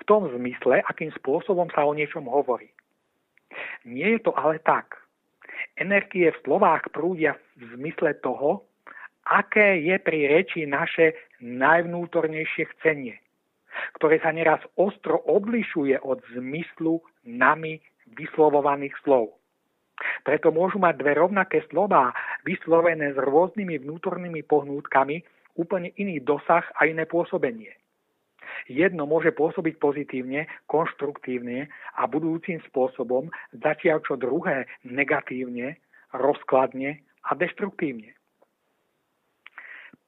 V tom zmysle, akým spôsobom sa o niečom hovorí. Nie je to ale tak. Energie v slovách prúdia v zmysle toho, aké je pri reči naše najvnútornejšie chcenie, ktoré sa neraz ostro odlišuje od zmyslu nami vyslovovaných slov. Preto môžu mať dve rovnaké slová, vyslovené s rôznymi vnútornými pohnútkami, úplne iný dosah a iné pôsobenie. Jedno môže pôsobiť pozitívne, konštruktívne a budúcim spôsobom, zatiaľ čo druhé negatívne, rozkladne a deštruktívne.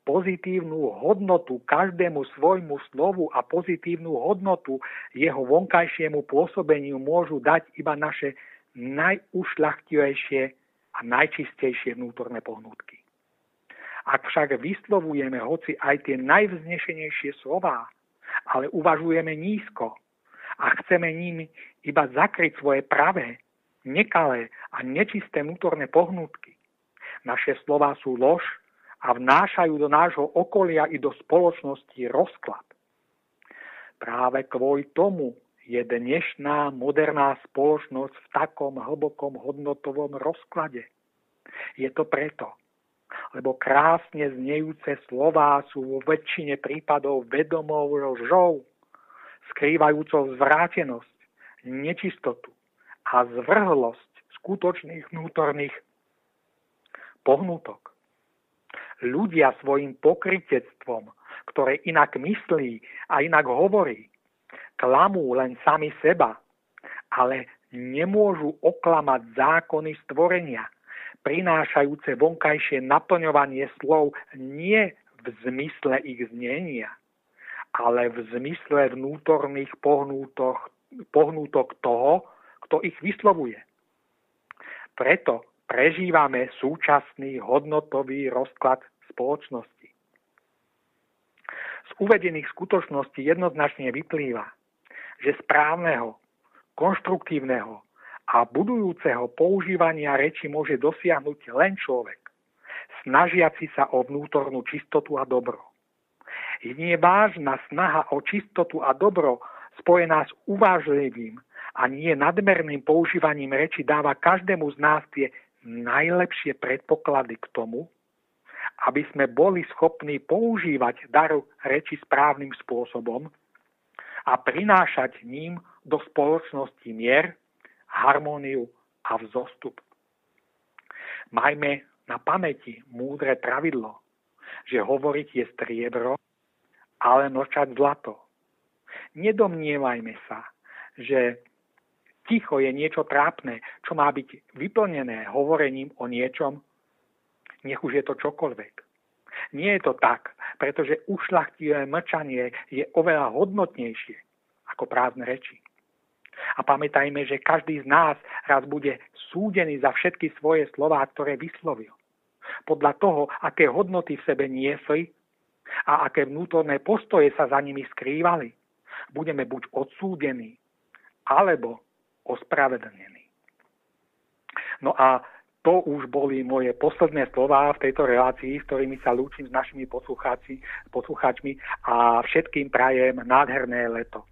Pozitívnu hodnotu každému svojmu slovu a pozitívnu hodnotu jeho vonkajšiemu pôsobeniu môžu dať iba naše najušľachtilejšie a najčistejšie vnútorné pohnutky. Ak však vyslovujeme hoci aj tie najvznešenejšie slová, ale uvažujeme nízko a chceme nimi iba zakryť svoje pravé, nekalé a nečisté vnútorné pohnutky, naše slová sú lož a vnášajú do nášho okolia i do spoločnosti rozklad. Práve kvôli tomu je dnešná moderná spoločnosť v takom hlbokom hodnotovom rozklade. Je to preto, lebo krásne znejúce slová sú vo väčšine prípadov vedomou lžou, skrývajúcou zvrátenosť, nečistotu a zvrhlosť skutočných vnútorných pohnutok. Ľudia svojim pokrytectvom, ktoré inak myslí a inak hovorí, klamú len sami seba, ale nemôžu oklamať zákony stvorenia, prinášajúce vonkajšie naplňovanie slov nie v zmysle ich znenia, ale v zmysle vnútorných pohnútok, pohnútok toho, kto ich vyslovuje. Preto prežívame súčasný hodnotový rozklad spoločnosti. Z uvedených skutočností jednoznačne vyplýva, že správneho, konštruktívneho a budujúceho používania reči môže dosiahnuť len človek, snažiaci sa o vnútornú čistotu a dobro. Nie vážna snaha o čistotu a dobro spojená s uvážlivým a nie nadmerným používaním reči dáva každému z nás tie najlepšie predpoklady k tomu, aby sme boli schopní používať daru reči správnym spôsobom a prinášať ním do spoločnosti mier, harmóniu a vzostup. Majme na pamäti múdre pravidlo, že hovoriť je striebro, ale nočať zlato. Nedomnievajme sa, že ticho je niečo trápne, čo má byť vyplnené hovorením o niečom, nech už je to čokoľvek. Nie je to tak, pretože ušlachtivé mlčanie je oveľa hodnotnejšie ako prázdne reči. A pamätajme, že každý z nás raz bude súdený za všetky svoje slová, ktoré vyslovil. Podľa toho, aké hodnoty v sebe niesli a aké vnútorné postoje sa za nimi skrývali, budeme buď odsúdení, alebo ospravedlnení. No a to už boli moje posledné slová v tejto relácii, s ktorými sa lúčim s našimi poslucháčmi a všetkým prajem nádherné leto.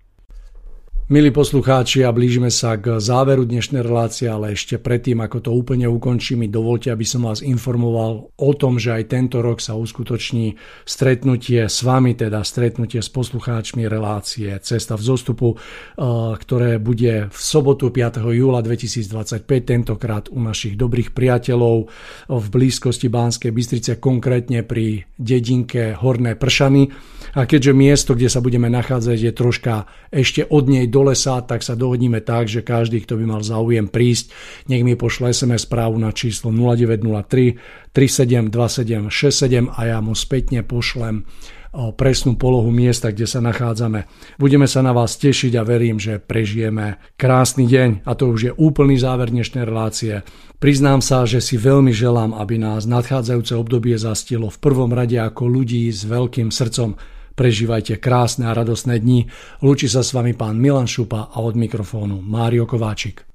Milí poslucháči, a blížime sa k záveru dnešnej relácie, ale ešte predtým, ako to úplne ukončím, mi dovolte, aby som vás informoval o tom, že aj tento rok sa uskutoční stretnutie s vami, teda stretnutie s poslucháčmi relácie Cesta v zostupu, eh, ktoré bude v sobotu 5. júla 2025, tentokrát u našich dobrých priateľov v blízkosti Banskej Bystrice, konkrétne pri dedinke Horné Pršany. A keďže miesto, kde sa budeme nachádzať, je troška ešte od nej do lesa, tak sa dohodníme tak, že každý, kto by mal záujem prísť, nech mi pošle SMS správu na číslo 0903 372767 a ja mu spätne pošlem presnú polohu miesta, kde sa nachádzame. Budeme sa na vás tešiť a verím, že prežijeme krásny deň a to už je úplný záver dnešnej relácie. Priznám sa, že si veľmi želám, aby nás nadchádzajúce obdobie zastilo v prvom rade ako ľudí s veľkým srdcom, Prežívajte krásne a radosné dni. Lúči sa s vami pán Milan Šupa a od mikrofónu Mário Kováčik.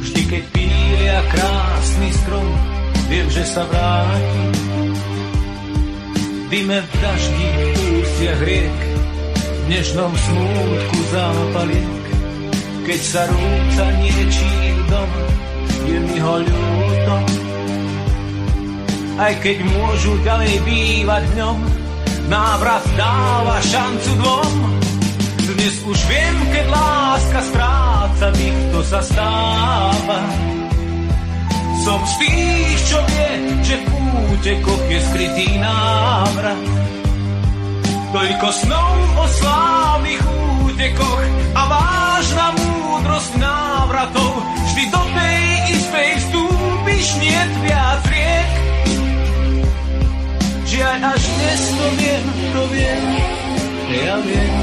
Vždy keď pília krásny strom, viem, že sa vráti. Dime v daždi, ústiach riek, dnešnom smútku zápaliek, keď sa rúca niečí dom, je mi ho ľúto. Aj keď môžu ďalej bývať v ňom, návrat dáva šancu dvom. Dnes už viem, keď láska stráca, mi to sa stáva. Som z tých, čo vie, že v útekoch je skrytý návrat Toľko snov o slávnych útekoch a vážna múdrosť návratov. Vždy do tej istej vstúpiš, nie viac riek. Žiaľ, až dnes to viem, to viem, ja viem.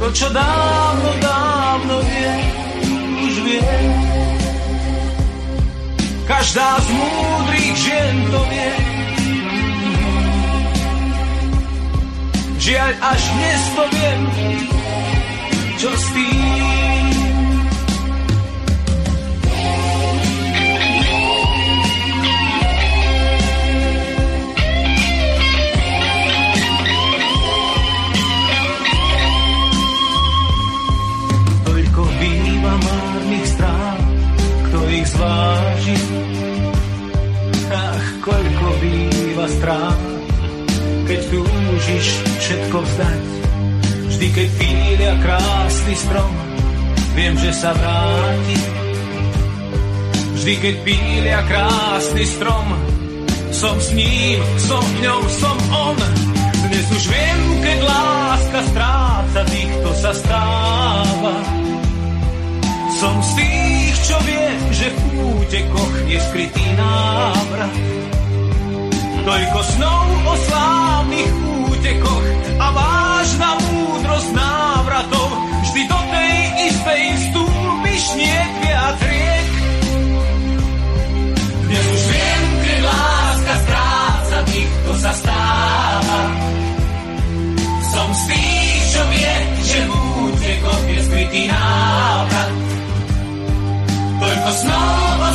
To, čo dávno, dávno viem, už viem. Každá z múdrych žien to vie, Žiaľ, až dnes to viem, čo s tým. Býva márnych ich zváži. Ach, koľko býva strán, keď túžiš všetko vzdať. Vždy, keď pília krásny strom, viem, že sa vráti. Vždy, keď pília krásny strom, som s ním, som ňou, som on. Dnes už viem, keď láska stráca tých, kto sa stáva. Som z tých, čo vie, že v útekoch je skrytý návrat. Toľko snov o slávnych útekoch a vážna múdrosť návratov. Vždy do tej istej stúpiš nie viac riek. Dnes už viem, keď láska stráca tých, kto sa stáva. Som z tých, čo vie, že v útekoch je skrytý návrat. Toľko snov o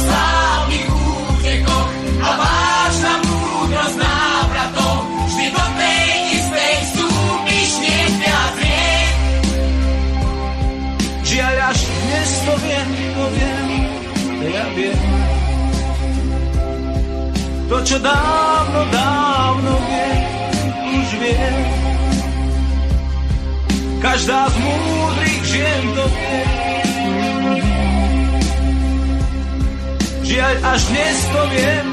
To, čo dávno, dávno vie, už vie. Každá z múdrych žien to vie. Žiaľ, až dnes to viem,